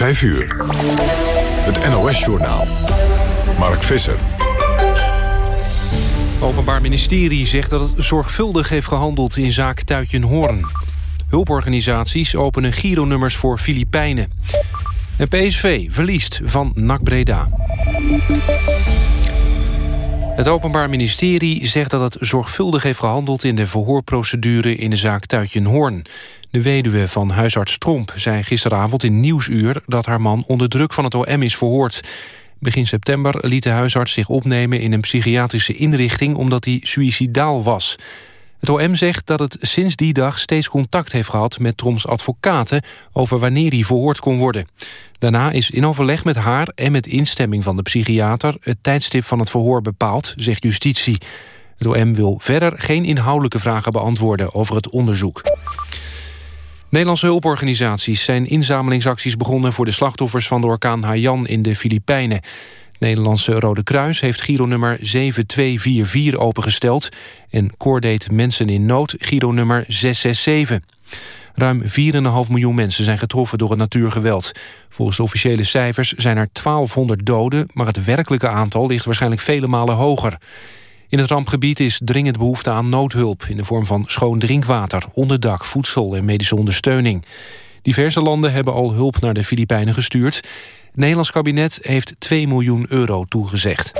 5 uur. Het NOS-journaal. Mark Visser. Het Openbaar Ministerie zegt dat het zorgvuldig heeft gehandeld in zaak Tuitjenhoorn. Hulporganisaties openen gironummers voor Filipijnen. En PSV verliest van NAC Breda. Het Openbaar Ministerie zegt dat het zorgvuldig heeft gehandeld... in de verhoorprocedure in de zaak Tuitjenhoorn. De weduwe van huisarts Tromp zei gisteravond in Nieuwsuur... dat haar man onder druk van het OM is verhoord. Begin september liet de huisarts zich opnemen in een psychiatrische inrichting... omdat hij suïcidaal was. Het OM zegt dat het sinds die dag steeds contact heeft gehad... met Troms advocaten over wanneer hij verhoord kon worden. Daarna is in overleg met haar en met instemming van de psychiater... het tijdstip van het verhoor bepaald, zegt justitie. Het OM wil verder geen inhoudelijke vragen beantwoorden over het onderzoek. Nederlandse hulporganisaties zijn inzamelingsacties begonnen... voor de slachtoffers van de orkaan Haiyan in de Filipijnen. Nederlandse Rode Kruis heeft Giro-nummer 7244 opengesteld... en Cordate Mensen in Nood Giro-nummer 667. Ruim 4,5 miljoen mensen zijn getroffen door het natuurgeweld. Volgens de officiële cijfers zijn er 1200 doden... maar het werkelijke aantal ligt waarschijnlijk vele malen hoger. In het rampgebied is dringend behoefte aan noodhulp... in de vorm van schoon drinkwater, onderdak, voedsel en medische ondersteuning. Diverse landen hebben al hulp naar de Filipijnen gestuurd. Nederlands kabinet heeft 2 miljoen euro toegezegd.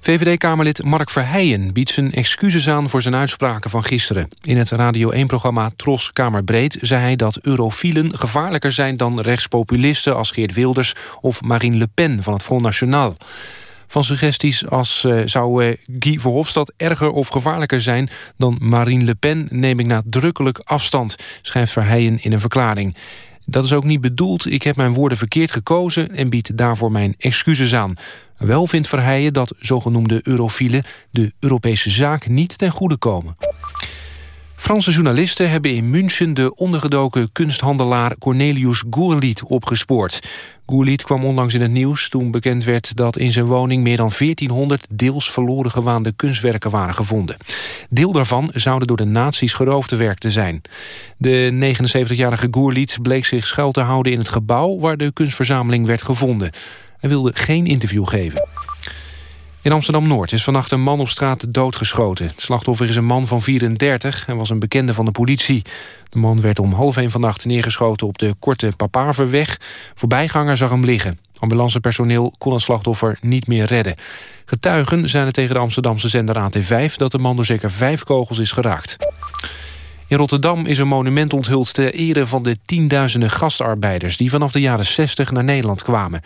VVD-Kamerlid Mark Verheijen biedt zijn excuses aan voor zijn uitspraken van gisteren. In het Radio 1-programma Tros Kamerbreed zei hij dat eurofielen gevaarlijker zijn dan rechtspopulisten als Geert Wilders of Marine Le Pen van het Front National. Van suggesties als uh, zou uh, Guy Verhofstadt erger of gevaarlijker zijn dan Marine Le Pen neem ik nadrukkelijk afstand, schrijft Verheijen in een verklaring. Dat is ook niet bedoeld. Ik heb mijn woorden verkeerd gekozen en bied daarvoor mijn excuses aan. Wel vindt Verheijen dat zogenoemde eurofielen de Europese zaak niet ten goede komen. Franse journalisten hebben in München de ondergedoken kunsthandelaar Cornelius Goerliet opgespoord. Goerliet kwam onlangs in het nieuws toen bekend werd dat in zijn woning meer dan 1400 deels verloren gewaande kunstwerken waren gevonden. Deel daarvan zouden door de nazi's geroofde werk te zijn. De 79-jarige Goerliet bleek zich schuil te houden in het gebouw waar de kunstverzameling werd gevonden. Hij wilde geen interview geven. In Amsterdam-Noord is vannacht een man op straat doodgeschoten. Het slachtoffer is een man van 34 en was een bekende van de politie. De man werd om half één vannacht neergeschoten op de korte Papaverweg. Voorbijganger zag hem liggen. Ambulancepersoneel kon het slachtoffer niet meer redden. Getuigen zeiden tegen de Amsterdamse zender AT5... dat de man door zeker vijf kogels is geraakt. In Rotterdam is een monument onthuld ter ere van de tienduizenden gastarbeiders... die vanaf de jaren 60 naar Nederland kwamen.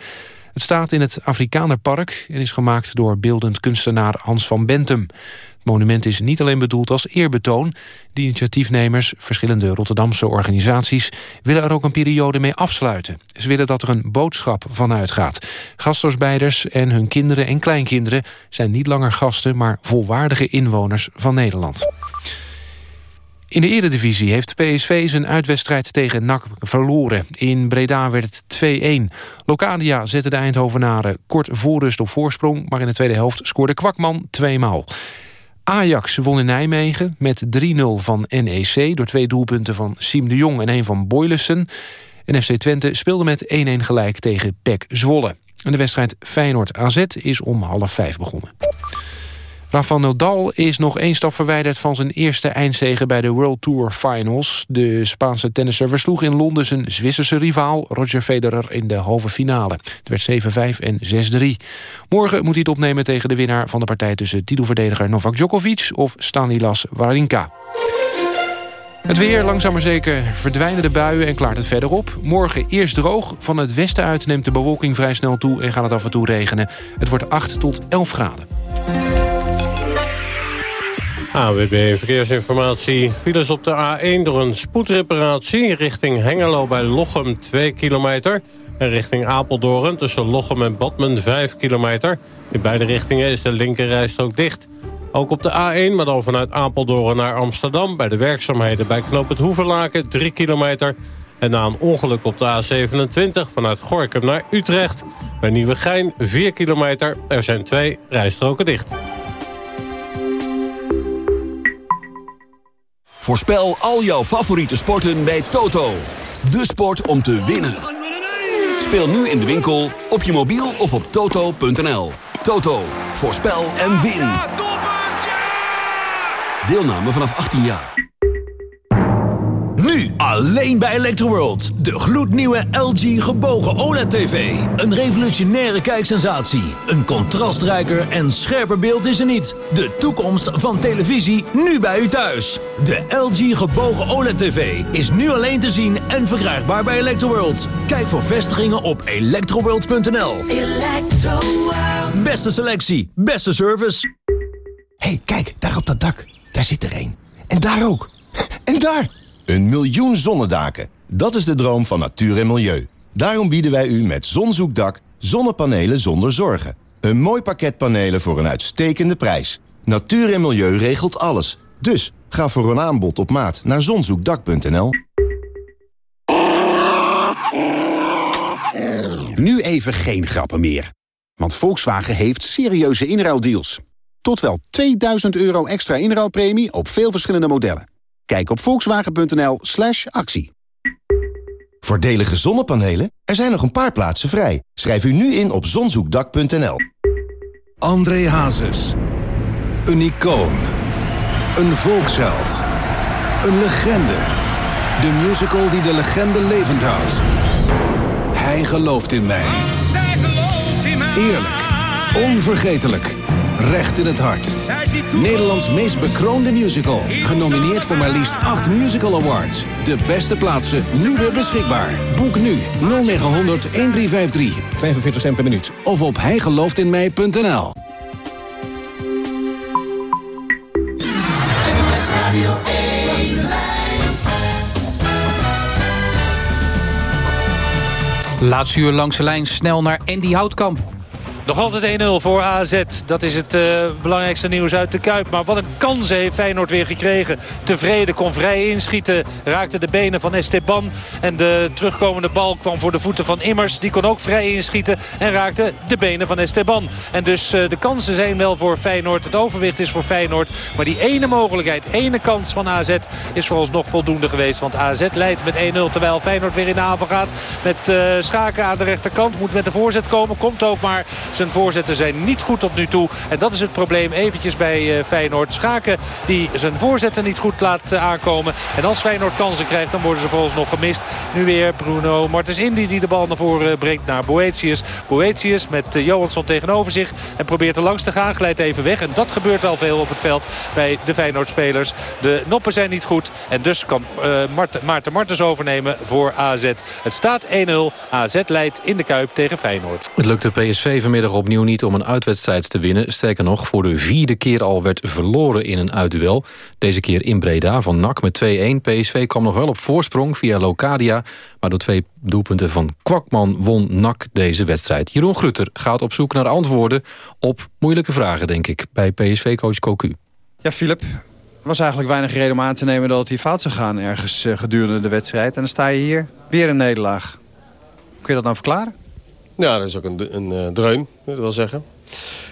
Het staat in het Afrikanerpark en is gemaakt door beeldend kunstenaar Hans van Bentum. Het monument is niet alleen bedoeld als eerbetoon. De initiatiefnemers, verschillende Rotterdamse organisaties... willen er ook een periode mee afsluiten. Ze willen dat er een boodschap van uitgaat. Gastarbeiders en hun kinderen en kleinkinderen... zijn niet langer gasten, maar volwaardige inwoners van Nederland. In de eredivisie heeft PSV zijn uitwedstrijd tegen NAC verloren. In Breda werd het 2-1. Locadia zette de Eindhovenaren kort voor rust op voorsprong... maar in de tweede helft scoorde Kwakman tweemaal. Ajax won in Nijmegen met 3-0 van NEC... door twee doelpunten van Siem de Jong en een van Boylussen. En FC Twente speelde met 1-1 gelijk tegen PEC Zwolle. En de wedstrijd Feyenoord-AZ is om half vijf begonnen. Rafael Nadal is nog één stap verwijderd van zijn eerste eindzege bij de World Tour Finals. De Spaanse tennisser versloeg in Londen zijn Zwitserse rivaal Roger Federer in de halve finale. Het werd 7-5 en 6-3. Morgen moet hij het opnemen tegen de winnaar van de partij tussen titelverdediger Novak Djokovic of Stanislas Wawrinka. Het weer, langzaam maar zeker verdwijnen de buien en klaart het verder op. Morgen eerst droog. Van het westen uit neemt de bewolking vrij snel toe... en gaat het af en toe regenen. Het wordt 8 tot 11 graden. AWB Verkeersinformatie. Files op de A1 door een spoedreparatie... richting Hengelo bij Lochem 2 kilometer... en richting Apeldoorn tussen Lochem en Badmen 5 kilometer. In beide richtingen is de linkerrijstrook dicht. Ook op de A1, maar dan vanuit Apeldoorn naar Amsterdam... bij de werkzaamheden bij Knoop het Hoevenlaken 3 kilometer... En na een ongeluk op de A27 vanuit Gorkum naar Utrecht... bij Nieuwegein 4 kilometer. Er zijn twee rijstroken dicht. Voorspel al jouw favoriete sporten bij Toto. De sport om te winnen. Speel nu in de winkel, op je mobiel of op toto.nl. Toto, voorspel en win. Deelname vanaf 18 jaar. Alleen bij Electroworld. De gloednieuwe LG gebogen OLED-TV. Een revolutionaire kijksensatie. Een contrastrijker en scherper beeld is er niet. De toekomst van televisie nu bij u thuis. De LG gebogen OLED-TV is nu alleen te zien en verkrijgbaar bij Electroworld. Kijk voor vestigingen op electroworld.nl. Beste selectie, beste service. hey, kijk, daar op dat dak. Daar zit er één. En daar ook. En daar! Een miljoen zonnedaken. Dat is de droom van natuur en milieu. Daarom bieden wij u met Zonzoekdak zonnepanelen zonder zorgen. Een mooi pakket panelen voor een uitstekende prijs. Natuur en milieu regelt alles. Dus ga voor een aanbod op maat naar zonzoekdak.nl. Nu even geen grappen meer. Want Volkswagen heeft serieuze inruildeals. Tot wel 2000 euro extra inruilpremie op veel verschillende modellen. Kijk op volkswagen.nl slash actie. Voordelige zonnepanelen? Er zijn nog een paar plaatsen vrij. Schrijf u nu in op zonzoekdak.nl. André Hazes. Een icoon. Een volksheld. Een legende. De musical die de legende levend houdt. Hij gelooft in mij. Eerlijk. Onvergetelijk. Recht in het hart. Nederlands meest bekroonde musical. Genomineerd voor maar liefst 8 musical awards. De beste plaatsen nu weer beschikbaar. Boek nu 0900 1353. 45 cent per minuut. Of op hijgelooftinmij.nl. Laatste uur langs de lijn snel naar Andy Houtkamp. Nog altijd 1-0 voor AZ. Dat is het uh, belangrijkste nieuws uit de Kuip. Maar wat een kans heeft Feyenoord weer gekregen. Tevreden, kon vrij inschieten. Raakte de benen van Esteban. En de terugkomende bal kwam voor de voeten van Immers. Die kon ook vrij inschieten. En raakte de benen van Esteban. En dus uh, de kansen zijn wel voor Feyenoord. Het overwicht is voor Feyenoord. Maar die ene mogelijkheid, ene kans van AZ is vooralsnog voldoende geweest. Want AZ leidt met 1-0 terwijl Feyenoord weer in de aanval gaat. Met uh, Schaken aan de rechterkant. Moet met de voorzet komen. Komt ook maar... Zijn voorzetten zijn niet goed tot nu toe. En dat is het probleem eventjes bij uh, Feyenoord. Schaken die zijn voorzetten niet goed laat uh, aankomen. En als Feyenoord kansen krijgt dan worden ze volgens nog gemist. Nu weer Bruno Martens Indy die de bal naar voren brengt naar Boetius. Boetius met Johansson tegenover zich. En probeert er langs te gaan. Glijdt even weg. En dat gebeurt wel veel op het veld bij de Feyenoord-spelers. De noppen zijn niet goed. En dus kan Maarten Martens overnemen voor AZ. Het staat 1-0. AZ leidt in de Kuip tegen Feyenoord. Het lukte PSV vanmiddag opnieuw niet om een uitwedstrijd te winnen. Sterker nog, voor de vierde keer al werd verloren in een uitduel. Deze keer in Breda van NAC met 2-1. PSV kwam nog wel op voorsprong via Locadia. Maar door twee doelpunten van Kwakman won NAC deze wedstrijd. Jeroen Grutter gaat op zoek naar antwoorden op moeilijke vragen, denk ik, bij PSV-coach Cocu. Ja, Filip, was eigenlijk weinig reden om aan te nemen dat hier fout zou gaan ergens gedurende de wedstrijd. En dan sta je hier, weer een nederlaag. Kun je dat nou verklaren? Ja, dat is ook een, een uh, dreun, wil ik wel zeggen.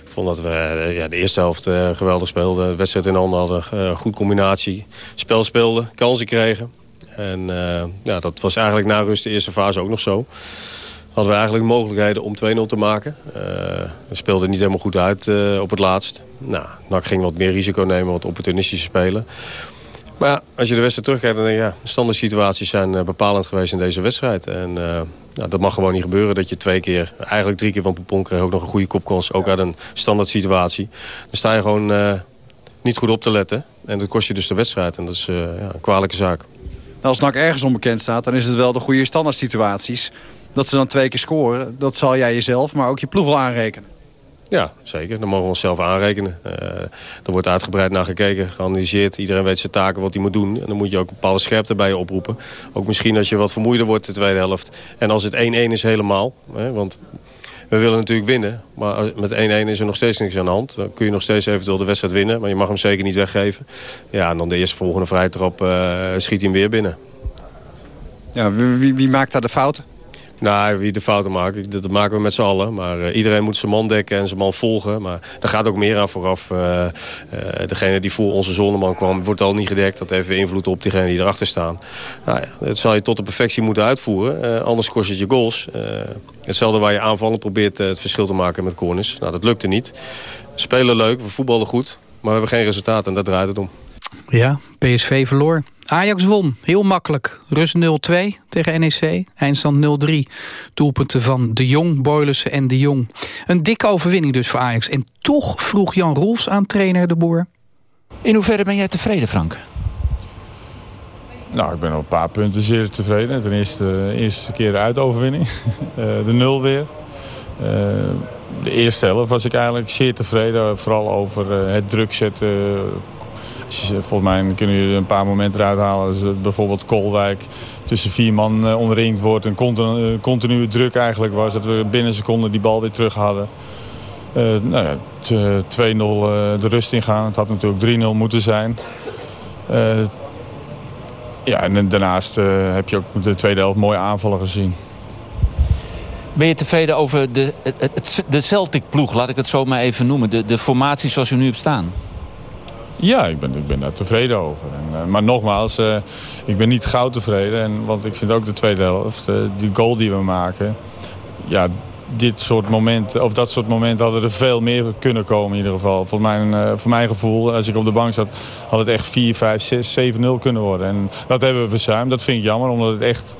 Ik vond dat we uh, ja, de eerste helft uh, geweldig speelden. De wedstrijd in handen hadden. goed combinatie. Spel speelden, kansen kregen. En ja, dat was eigenlijk na rust de eerste fase ook nog zo. Hadden we eigenlijk mogelijkheden om 2-0 te maken. we speelden niet helemaal goed uit op het laatst. Nou, NAC ging wat meer risico nemen, wat opportunistische spelen. Maar ja, als je de wedstrijd terugkijkt, dan denk je... ja, standaard situaties zijn bepalend geweest in deze wedstrijd. En nou, dat mag gewoon niet gebeuren dat je twee keer, eigenlijk drie keer van Poupon kreeg ook nog een goede kopkans. Ook uit een standaard situatie. Dan sta je gewoon uh, niet goed op te letten. En dat kost je dus de wedstrijd. En dat is uh, ja, een kwalijke zaak. Nou, als NAC ergens onbekend staat, dan is het wel de goede standaard situaties. Dat ze dan twee keer scoren, dat zal jij jezelf, maar ook je ploeg wel aanrekenen. Ja, zeker. Dan mogen we onszelf aanrekenen. Uh, er wordt uitgebreid naar gekeken, geanalyseerd. Iedereen weet zijn taken, wat hij moet doen. En dan moet je ook een bepaalde scherpte bij je oproepen. Ook misschien als je wat vermoeider wordt de tweede helft. En als het 1-1 is helemaal. Hè, want we willen natuurlijk winnen. Maar met 1-1 is er nog steeds niks aan de hand. Dan kun je nog steeds eventueel de wedstrijd winnen. Maar je mag hem zeker niet weggeven. Ja, en dan de eerste volgende vrijtrap uh, schiet hij hem weer binnen. Ja, wie, wie maakt daar de fouten? Nou, wie de fouten maakt, dat maken we met z'n allen. Maar uh, iedereen moet zijn man dekken en zijn man volgen. Maar daar gaat ook meer aan vooraf. Uh, uh, degene die voor onze zonneman kwam, wordt al niet gedekt. Dat heeft invloed op diegene die erachter staan. Nou, ja, dat zal je tot de perfectie moeten uitvoeren. anders kost het je goals. hetzelfde waar je aanvallen probeert het verschil te maken met corners. Nou, dat lukte niet. We spelen leuk, we voetballen goed. Maar we hebben geen resultaat en daar draait het om. Ja, PSV verloor. Ajax won, heel makkelijk. Rust 0-2 tegen NEC, eindstand 0-3. Doelpunten van De Jong, Boylussen en De Jong. Een dikke overwinning dus voor Ajax. En toch vroeg Jan Rolfs aan trainer De Boer. In hoeverre ben jij tevreden, Frank? Nou, ik ben op een paar punten zeer tevreden. Ten eerste de eerste keer de uitoverwinning. Eh, de nul weer. Uh, de eerste helft was ik eigenlijk zeer tevreden. Vooral over uh, het druk zetten Volgens mij kunnen jullie een paar momenten eruit halen. Dus bijvoorbeeld Kolwijk tussen vier man eh, omringd wordt. Een continu, eh, continue druk eigenlijk was. Dat we binnen seconden die bal weer terug hadden. Nou ja, 2-0 de rust ingaan. Het had natuurlijk 3-0 moeten zijn. Ja, en daarnaast heb je ook de tweede helft mooie aanvallen gezien. Ben je tevreden over de, de Celtic-ploeg, laat ik het zo maar even noemen? De, de formatie zoals u nu hebt staan? Ja, ik ben, ik ben daar tevreden over. En, uh, maar nogmaals, uh, ik ben niet gauw tevreden. En, want ik vind ook de tweede helft, uh, die goal die we maken... Ja, dit soort momenten, of dat soort momenten hadden er veel meer kunnen komen in ieder geval. Voor mijn, voor mijn gevoel, als ik op de bank zat, had het echt 4, 5, 6, 7-0 kunnen worden. En dat hebben we verzuimd. Dat vind ik jammer, omdat het echt...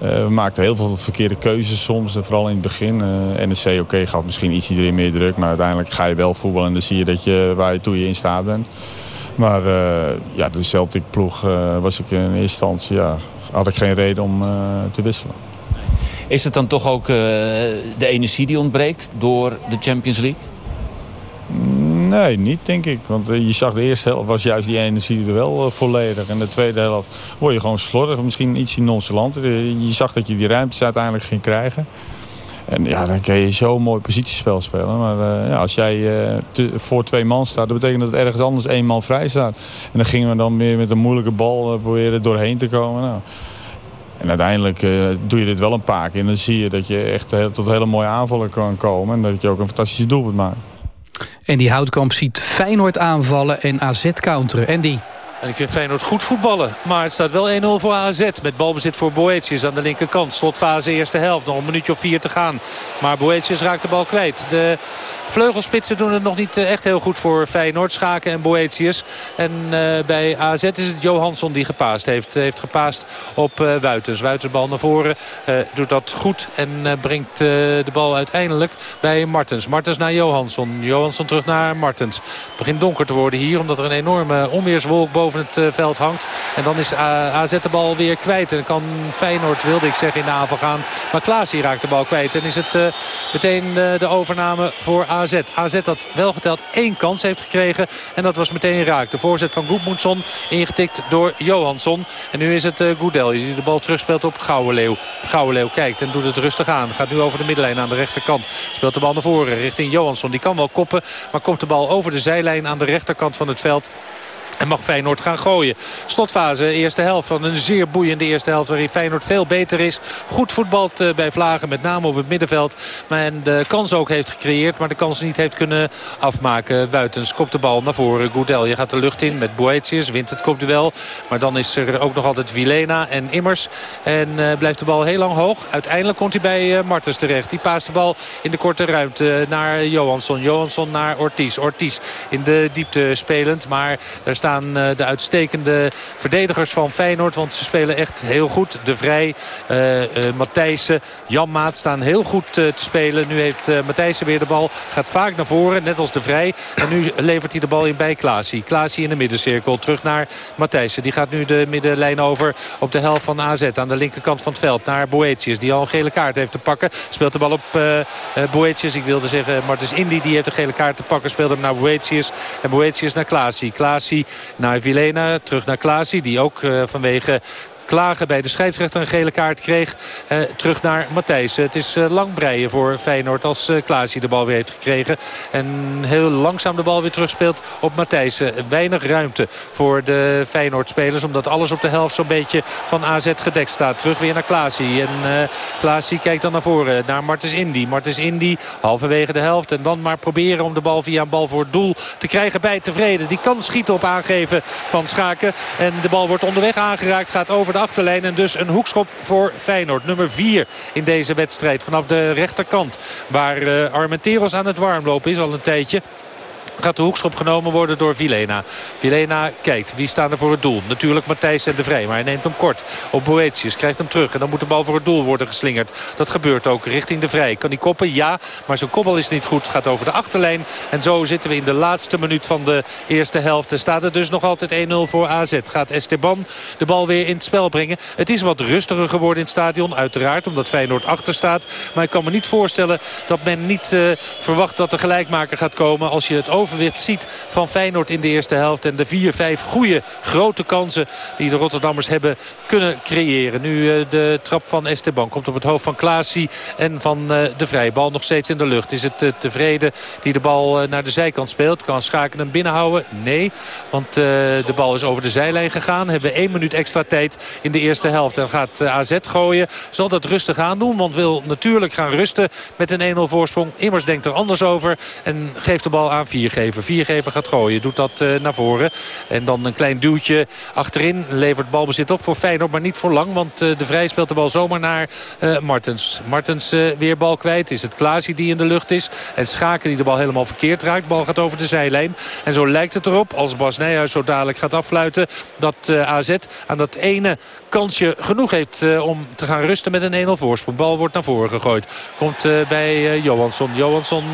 we maakten heel veel verkeerde keuzes soms, vooral in het begin. NEC, oké, okay, gaf misschien iets iedereen meer druk. Maar uiteindelijk ga je wel voetballen en dan zie je, dat je waar je toe je in staat bent. Maar uh, ja, de Celtic ploeg uh, was ik in eerste instantie, ja, had ik geen reden om te wisselen. Is het dan toch ook de energie die ontbreekt door de Champions League? Nee, niet denk ik. Want je zag de eerste helft was juist die energie er wel volledig. En de tweede helft word je gewoon slordig, misschien iets nonchalant. Je zag dat je die ruimtes uiteindelijk ging krijgen. En ja, dan kan je zo mooi positiespel spelen. Maar ja, als jij voor twee man staat, dat betekent dat ergens anders één man vrij staat. En dan gingen we dan weer met een moeilijke bal proberen doorheen te komen. Nou. En uiteindelijk doe je dit wel een paar keer. En dan zie je dat je echt tot hele mooie aanvallen kan komen. En dat je ook een fantastische doelpunt maakt. En die Houtkamp ziet Feyenoord aanvallen en AZ counteren. En die... En ik vind Feyenoord goed voetballen. Maar het staat wel 1-0 voor AZ. Met balbezit voor Boetius aan de linkerkant. Slotfase eerste helft. Nog een minuutje of vier te gaan. Maar Boetius raakt de bal kwijt. De Vleugelspitsen doen het nog niet eh, echt heel goed voor Feyenoord. Schaken en Boetius. En uh, bij AZ is het Johansson die gepaast heeft. Heeft gepaast op uh, Wuitens. Bal naar voren. Doet dat goed. En brengt de bal uiteindelijk bij Martens. Martens naar Johansson. Johansson terug naar Martens. Het begint donker te worden hier. Omdat er een enorme onweerswolk boven het veld hangt. En dan is AZ de bal weer kwijt. En kan Feyenoord, wilde ik zeggen, in de aanval gaan. Maar Klaas raakt de bal kwijt. En is het meteen de overname voor AZ. AZ. Dat wel geteld één kans heeft gekregen. En dat was meteen raak. De voorzet van Goedmoedson ingetikt door Johansson. En nu is het Goedel die de bal terugspeelt op Gouwenleeuw. Gouwenleeuw kijkt en doet het rustig aan. Gaat nu over de middenlijn aan de rechterkant. Speelt de bal naar voren richting Johansson. Die kan wel koppen. Maar komt de bal over de zijlijn aan de rechterkant van het veld. En mag Feyenoord gaan gooien. Slotfase, eerste helft van een zeer boeiende eerste helft... waarin Feyenoord veel beter is. Goed voetbalt eh, bij Vlagen, met name op het middenveld. En de kans ook heeft gecreëerd, maar de kans niet heeft kunnen afmaken. Buitens kopt de bal naar voren. Goedel, je gaat de lucht in met Boetius, wint het kopduel. Maar dan is er ook nog altijd Vilena en Immers. En uh, blijft de bal heel lang hoog. Uiteindelijk komt hij bij uh, Martens terecht. Die paast de bal in de korte ruimte naar Johansson. Johansson naar Ortiz. Ortiz in de diepte spelend, maar daar staat staan eh, de uitstekende verdedigers van Feyenoord. Want ze spelen echt heel goed. De Vrij, uh, Matthijssen, Jan Maat staan heel goed te spelen. Nu heeft Matthijssen weer de bal. Gaat vaak naar voren, net als de Vrij. En nu levert hij de bal in bij Klaasie. Klaasie in de middencirkel. Terug naar Matthijssen. Die gaat nu de middenlijn over op de helft van AZ. Aan de linkerkant van het veld. Naar Boetius. Die al een gele kaart heeft te pakken. Speelt de bal op Boetius. Ik wilde zeggen Martens Indy. Die heeft een gele kaart te pakken. Speelt hem naar Boetius. En Boetius naar Klaasie. Klaasie naar Vilena. Terug naar Klaasie. Die ook uh, vanwege klagen bij de scheidsrechter een gele kaart kreeg. terug naar Matthijs. Het is lang breien voor Feyenoord als uh, Klaasie de bal weer heeft gekregen. En heel langzaam de bal weer terugspeelt op Matthijs. weinig ruimte voor de Feyenoord-spelers. Omdat alles op de helft zo'n beetje van AZ gedekt staat. Terug weer naar Klaasie. En uh, Klaasie kijkt dan naar voren. Naar Martens Indy. Martens Indy halverwege de helft. En dan maar proberen om de bal via een bal voor het doel te krijgen bij Tevreden. Die kan schieten op aangeven van Schaken. En de bal wordt onderweg aangeraakt. Gaat over de achterlijn. En dus een hoekschop voor Feyenoord. Nummer 4 in deze wedstrijd. Vanaf de rechterkant. Waar uh, Armenteros aan het warmlopen is al een tijdje gaat de hoekschop genomen worden door Vilena. Vilena kijkt. Wie staan er voor het doel? Natuurlijk Matthijs en de Vrij. Maar hij neemt hem kort op Boetius. Krijgt hem terug. En dan moet de bal voor het doel worden geslingerd. Dat gebeurt ook richting de Vrij. Kan hij koppen? Ja. Maar zijn koppel is niet goed. Gaat over de achterlijn. En zo zitten we in de laatste minuut van de eerste helft. Er staat er dus nog altijd 1-0 voor AZ. Gaat Esteban de bal weer in het spel brengen. Het is wat rustiger geworden in het stadion. Uiteraard omdat Feyenoord achter staat. Maar ik kan me niet voorstellen dat men niet uh, verwacht dat de gelijkmaker gaat komen. Als je het over ziet van Feyenoord in de eerste helft. En de vier, vijf goede grote kansen die de Rotterdammers hebben kunnen creëren. Nu uh, de trap van Esteban komt op het hoofd van Klaasie en van uh, de vrije bal nog steeds in de lucht. Is het uh, tevreden die de bal naar de zijkant speelt? Kan Schaken hem binnenhouden? Nee, want de bal is over de zijlijn gegaan. Hebben één minuut extra tijd in de eerste helft. En gaat AZ gooien. Zal dat rustig aan doen, want wil natuurlijk gaan rusten met een 1-0 voorsprong. Immers denkt er anders over en geeft de bal aan Viergever. Viergever. Viergever gaat gooien. Doet dat uh, naar voren. En dan een klein duwtje achterin. Levert balbezit op voor Feyenoord. Maar niet voor lang. Want uh, de Vrij speelt de bal zomaar naar uh, Martens. Martens weer bal kwijt. Is het Klaasie die in de lucht is. En Schaken die de bal helemaal verkeerd raakt. Bal gaat over de zijlijn. En zo lijkt het erop. Als Bas Nijhuis zo dadelijk gaat affluiten. Dat AZ aan dat ene kansje genoeg heeft uh, om te gaan rusten met een 1-0 voorsprong. Bal wordt naar voren gegooid. Komt uh, bij uh, Johansson. Johansson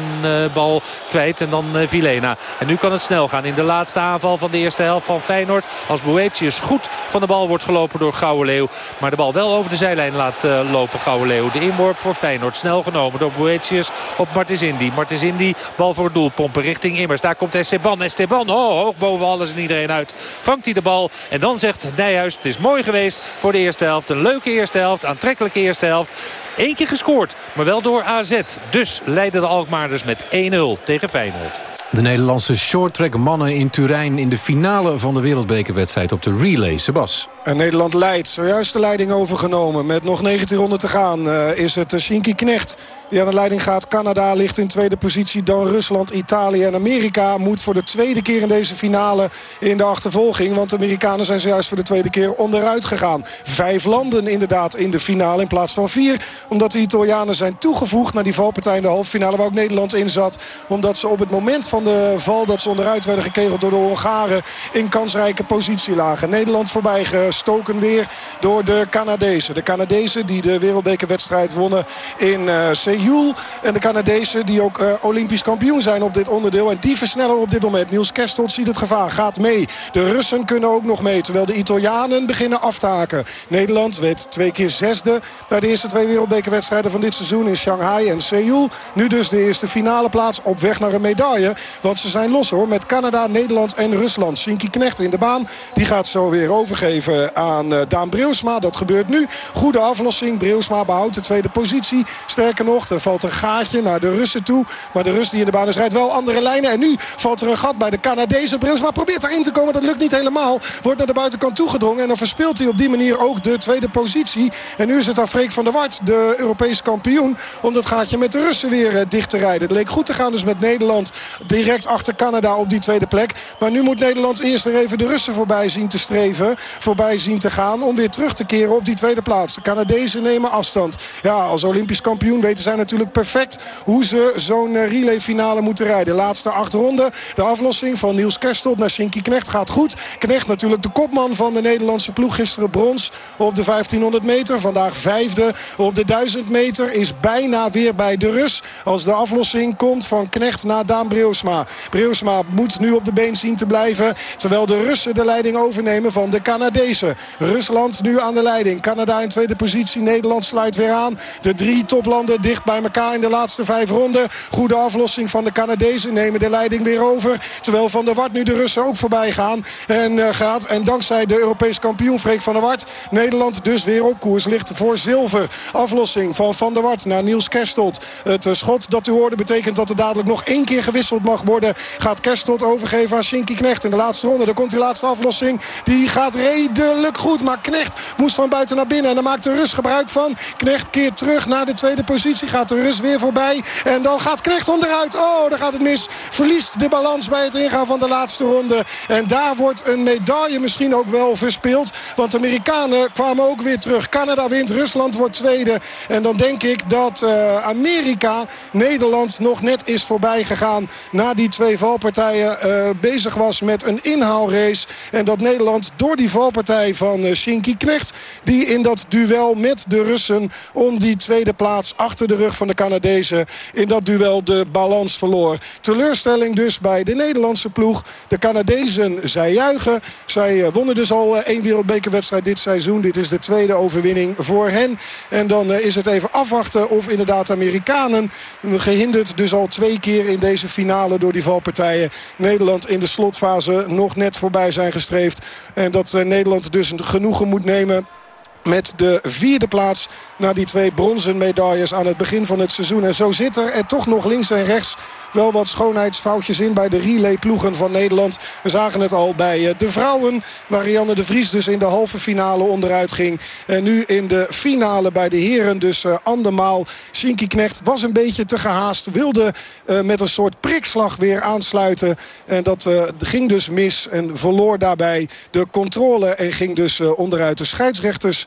bal kwijt en dan Vilena. En nu kan het snel gaan in de laatste aanval van de eerste helft van Feyenoord. Als Boetius goed van de bal wordt gelopen door Gouwe Leeuw. Maar de bal wel over de zijlijn laat lopen Gouwe Leeuw. De inworp voor Feyenoord. Snel genomen door Boetius op Martins Indy. Martins Indy bal voor het doel pompen richting Immers. Daar komt Esteban. Esteban oh, hoog boven alles en iedereen uit. Vangt hij de bal en dan zegt Nijhuis het is mooi geweest voor de eerste helft. Een leuke eerste helft, aantrekkelijke eerste helft. Eén keer gescoord, maar wel door AZ. Dus leiden de Alkmaarders met 1-0 tegen Feyenoord. De Nederlandse shorttrack mannen in Turijn in de finale van de wereldbekerwedstrijd op de relay. Sebas. En Nederland leidt. Zojuist de leiding overgenomen. Met nog 19 ronden te gaan uh, is het Shinky Knecht die aan de leiding gaat. Canada ligt in tweede positie. Dan Rusland, Italië en Amerika moet voor de tweede keer in deze finale in de achtervolging. Want de Amerikanen zijn zojuist voor de tweede keer onderuit gegaan. Vijf landen inderdaad in de finale in plaats van vier. Omdat de Italianen zijn toegevoegd naar die valpartij in de halve finale waar ook Nederland in zat. Omdat ze op het moment van de val dat ze onderuit werden gekegeld door de Hongaren in kansrijke positie lagen. Nederland voorbij gestoken weer door de Canadezen. De Canadezen die de wereldbekerwedstrijd wonnen in uh, Seoul. En de Canadezen die ook uh, olympisch kampioen zijn op dit onderdeel. En die versnellen op dit moment. Niels Kerstot ziet het gevaar, gaat mee. De Russen kunnen ook nog mee. Terwijl de Italianen beginnen af te haken. Nederland werd twee keer zesde bij de eerste twee wereldbekerwedstrijden van dit seizoen in Shanghai en Seoul. Nu dus de eerste finale plaats op weg naar een medaille. Want ze zijn los hoor met Canada, Nederland en Rusland. Sinky Knecht in de baan. Die gaat zo weer overgeven aan uh, Daan Breusma. Dat gebeurt nu. Goede aflossing. Breusma behoudt de tweede positie. Sterker nog, er valt een gaatje naar de Russen toe. Maar de Rus die in de baan is rijdt wel andere lijnen. En nu valt er een gat bij de Canadezen. Breusma probeert erin te komen. Dat lukt niet helemaal. Wordt naar de buitenkant toegedrongen. En dan verspeelt hij op die manier ook de tweede positie. En nu is het aan Freek van der Wart, de Europese kampioen... om dat gaatje met de Russen weer eh, dicht te rijden. Het leek goed te gaan dus met Nederland direct achter Canada op die tweede plek. Maar nu moet Nederland eerst weer even de Russen voorbij zien te streven. Voorbij zien te gaan om weer terug te keren op die tweede plaats. De Canadezen nemen afstand. Ja, als Olympisch kampioen weten zij natuurlijk perfect hoe ze zo'n eh, relayfinale moeten rijden. Laatste acht ronden. De aflossing van Niels Kerstel naar Shinky Knecht gaat goed. Knecht natuurlijk de kopman van de Nederlandse ploeg. Gisteren brons op de 1500 meter. Vandaag vijfde op de 1000 meter. Is bijna weer bij de Rus. Als de aflossing komt van Knecht naar Daan Breusma Breusma. Moet nu op de been zien te blijven. Terwijl de Russen de leiding overnemen van de Canadezen. Rusland nu aan de leiding. Canada in tweede positie. Nederland sluit weer aan. De drie toplanden dicht bij elkaar in de laatste vijf ronden. Goede aflossing van de Canadezen nemen de leiding weer over. Terwijl Van der Wart nu de Russen ook voorbij gaan. En uh, gaat. En dankzij de Europees kampioen Freek van der Wart. Nederland dus weer op koers ligt voor zilver. Aflossing van Van der Wart naar Niels Kerstelt. Het uh, schot dat u hoorde betekent dat er dadelijk nog één keer gewisseld mag worden. Gaat Kerstelt overgeven aan Shinky Knecht in de laatste ronde. Daar komt die laatste aflossing. Die gaat redelijk goed. Maar Knecht moest van buiten naar binnen. En daar maakt de Rus gebruik van. Knecht keert terug naar de tweede positie. Gaat de Rus weer voorbij. En dan gaat Knecht onderuit. Oh, daar gaat het mis. Verliest de balans bij het ingaan van de laatste ronde. En daar wordt een medaille misschien ook wel verspeeld. Want de Amerikanen kwamen ook weer terug. Canada wint, Rusland wordt tweede. En dan denk ik dat uh, Amerika Nederland nog net is voorbij gegaan. Die twee valpartijen uh, bezig was met een inhaalrace. En dat Nederland door die valpartij van uh, Shinky Knecht... die in dat duel met de Russen om die tweede plaats achter de rug van de Canadezen... in dat duel de balans verloor. Teleurstelling dus bij de Nederlandse ploeg. De Canadezen, zij juichen. Zij wonnen dus al één wereldbekerwedstrijd dit seizoen. Dit is de tweede overwinning voor hen. En dan is het even afwachten of inderdaad de Amerikanen... gehinderd dus al twee keer in deze finale door die valpartijen... Nederland in de slotfase nog net voorbij zijn gestreefd. En dat Nederland dus genoegen moet nemen met de vierde plaats na die twee bronzen medailles aan het begin van het seizoen. En zo zit er, er toch nog links en rechts wel wat schoonheidsfoutjes in bij de relayploegen van Nederland. We zagen het al bij de vrouwen. Waar Rianne de Vries dus in de halve finale onderuit ging. En nu in de finale bij de heren dus uh, andermaal. Shinky Knecht was een beetje te gehaast. Wilde uh, met een soort prikslag weer aansluiten. En dat ging dus mis. En verloor daarbij de controle. En ging dus onderuit. De scheidsrechters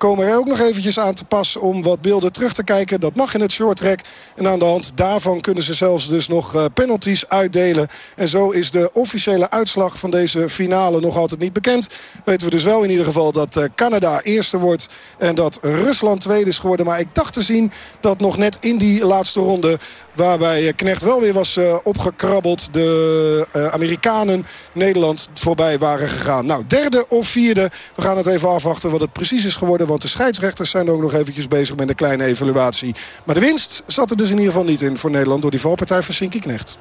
komen er ook nog eventjes aan te pas om wat beelden terug te kijken. Dat mag in het short track. En aan de hand daarvan kunnen ze zelfs dus nog penalties uitdelen. En zo is de officiële uitslag van deze finale nog altijd niet bekend. Weten we dus wel in ieder geval dat Canada eerste wordt. En dat Rusland tweede is geworden. Maar ik dacht te zien dat nog net in die laatste ronde... Waarbij Knecht wel weer was opgekrabbeld. De Amerikanen Nederland voorbij waren gegaan. Nou, derde of vierde. We gaan het even afwachten wat het precies is geworden. Want de scheidsrechters zijn ook nog eventjes bezig met een kleine evaluatie. Maar de winst zat er dus in ieder geval niet in voor Nederland. Door die valpartij van Sinky Knecht.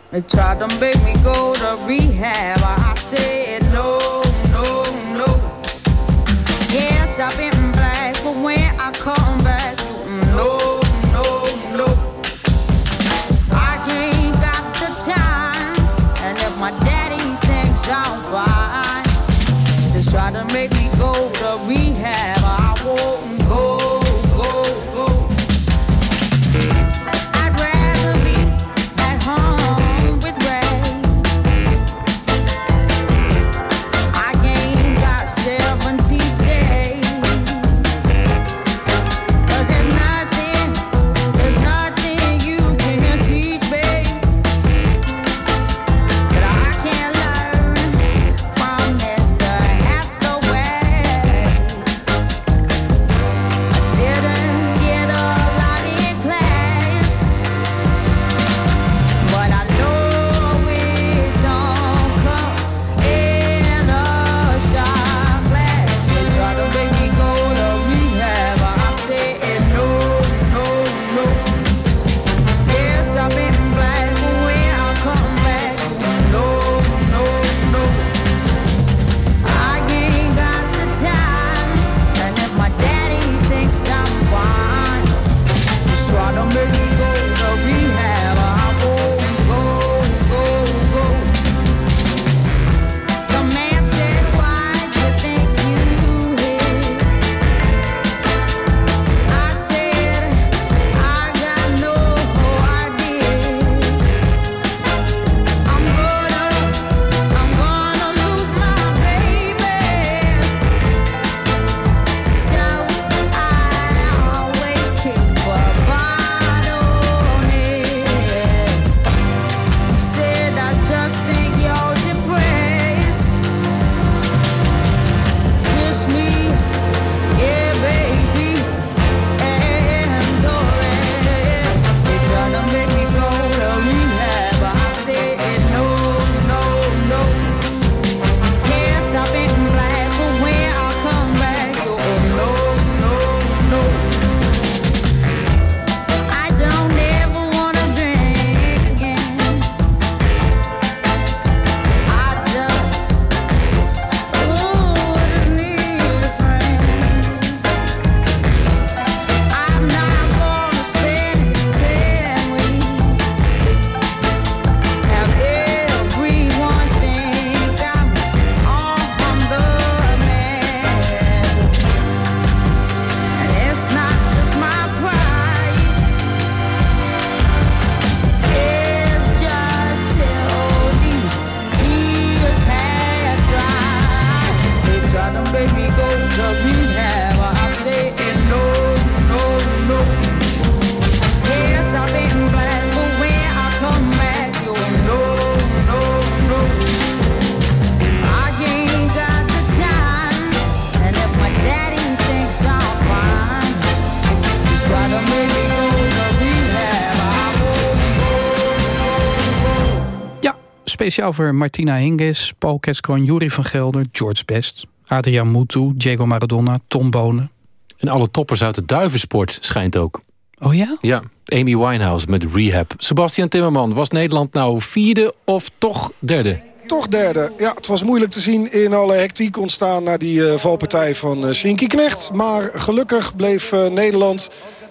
Voor Martina Hingis, Paul Ketskron, Jury van Gelder, George Best... Adriaan Mutu, Diego Maradona, Tom Bonen. En alle toppers uit de duivensport schijnt ook. Oh ja? Ja, Amy Winehouse met Rehab. Sebastian Timmerman, was Nederland nou vierde of toch derde? toch derde. Ja, het was moeilijk te zien in alle hectiek ontstaan... na die uh, valpartij van uh, Shinky Knecht. Maar gelukkig bleef uh, Nederland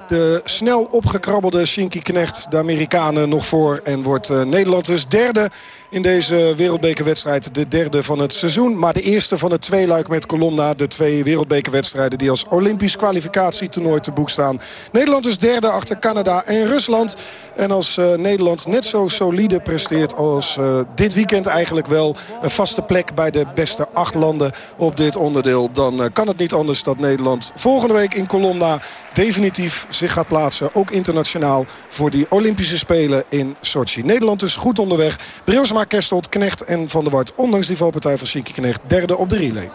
de snel opgekrabbelde Shinky Knecht de Amerikanen nog voor. En wordt Nederland dus derde in deze wereldbekerwedstrijd. De derde van het seizoen. Maar de eerste van het tweeluik met Colonna. De twee wereldbekerwedstrijden die als Olympisch kwalificatietoernooi te boek staan. Nederland is derde achter Canada en Rusland. En als uh, Nederland net zo solide presteert als uh, dit weekend eigenlijk wel... een vaste plek bij de beste acht landen op dit onderdeel... dan uh, kan het niet anders dat Nederland volgende week in Colonna... definitief zich gaat plaatsen, ook internationaal... voor die Olympische Spelen in Sochi. Nederland is goed onderweg. Brilsma, Kerstelt, Knecht en Van der Wart... ondanks die valpartij van Shinky Knecht derde op de relay.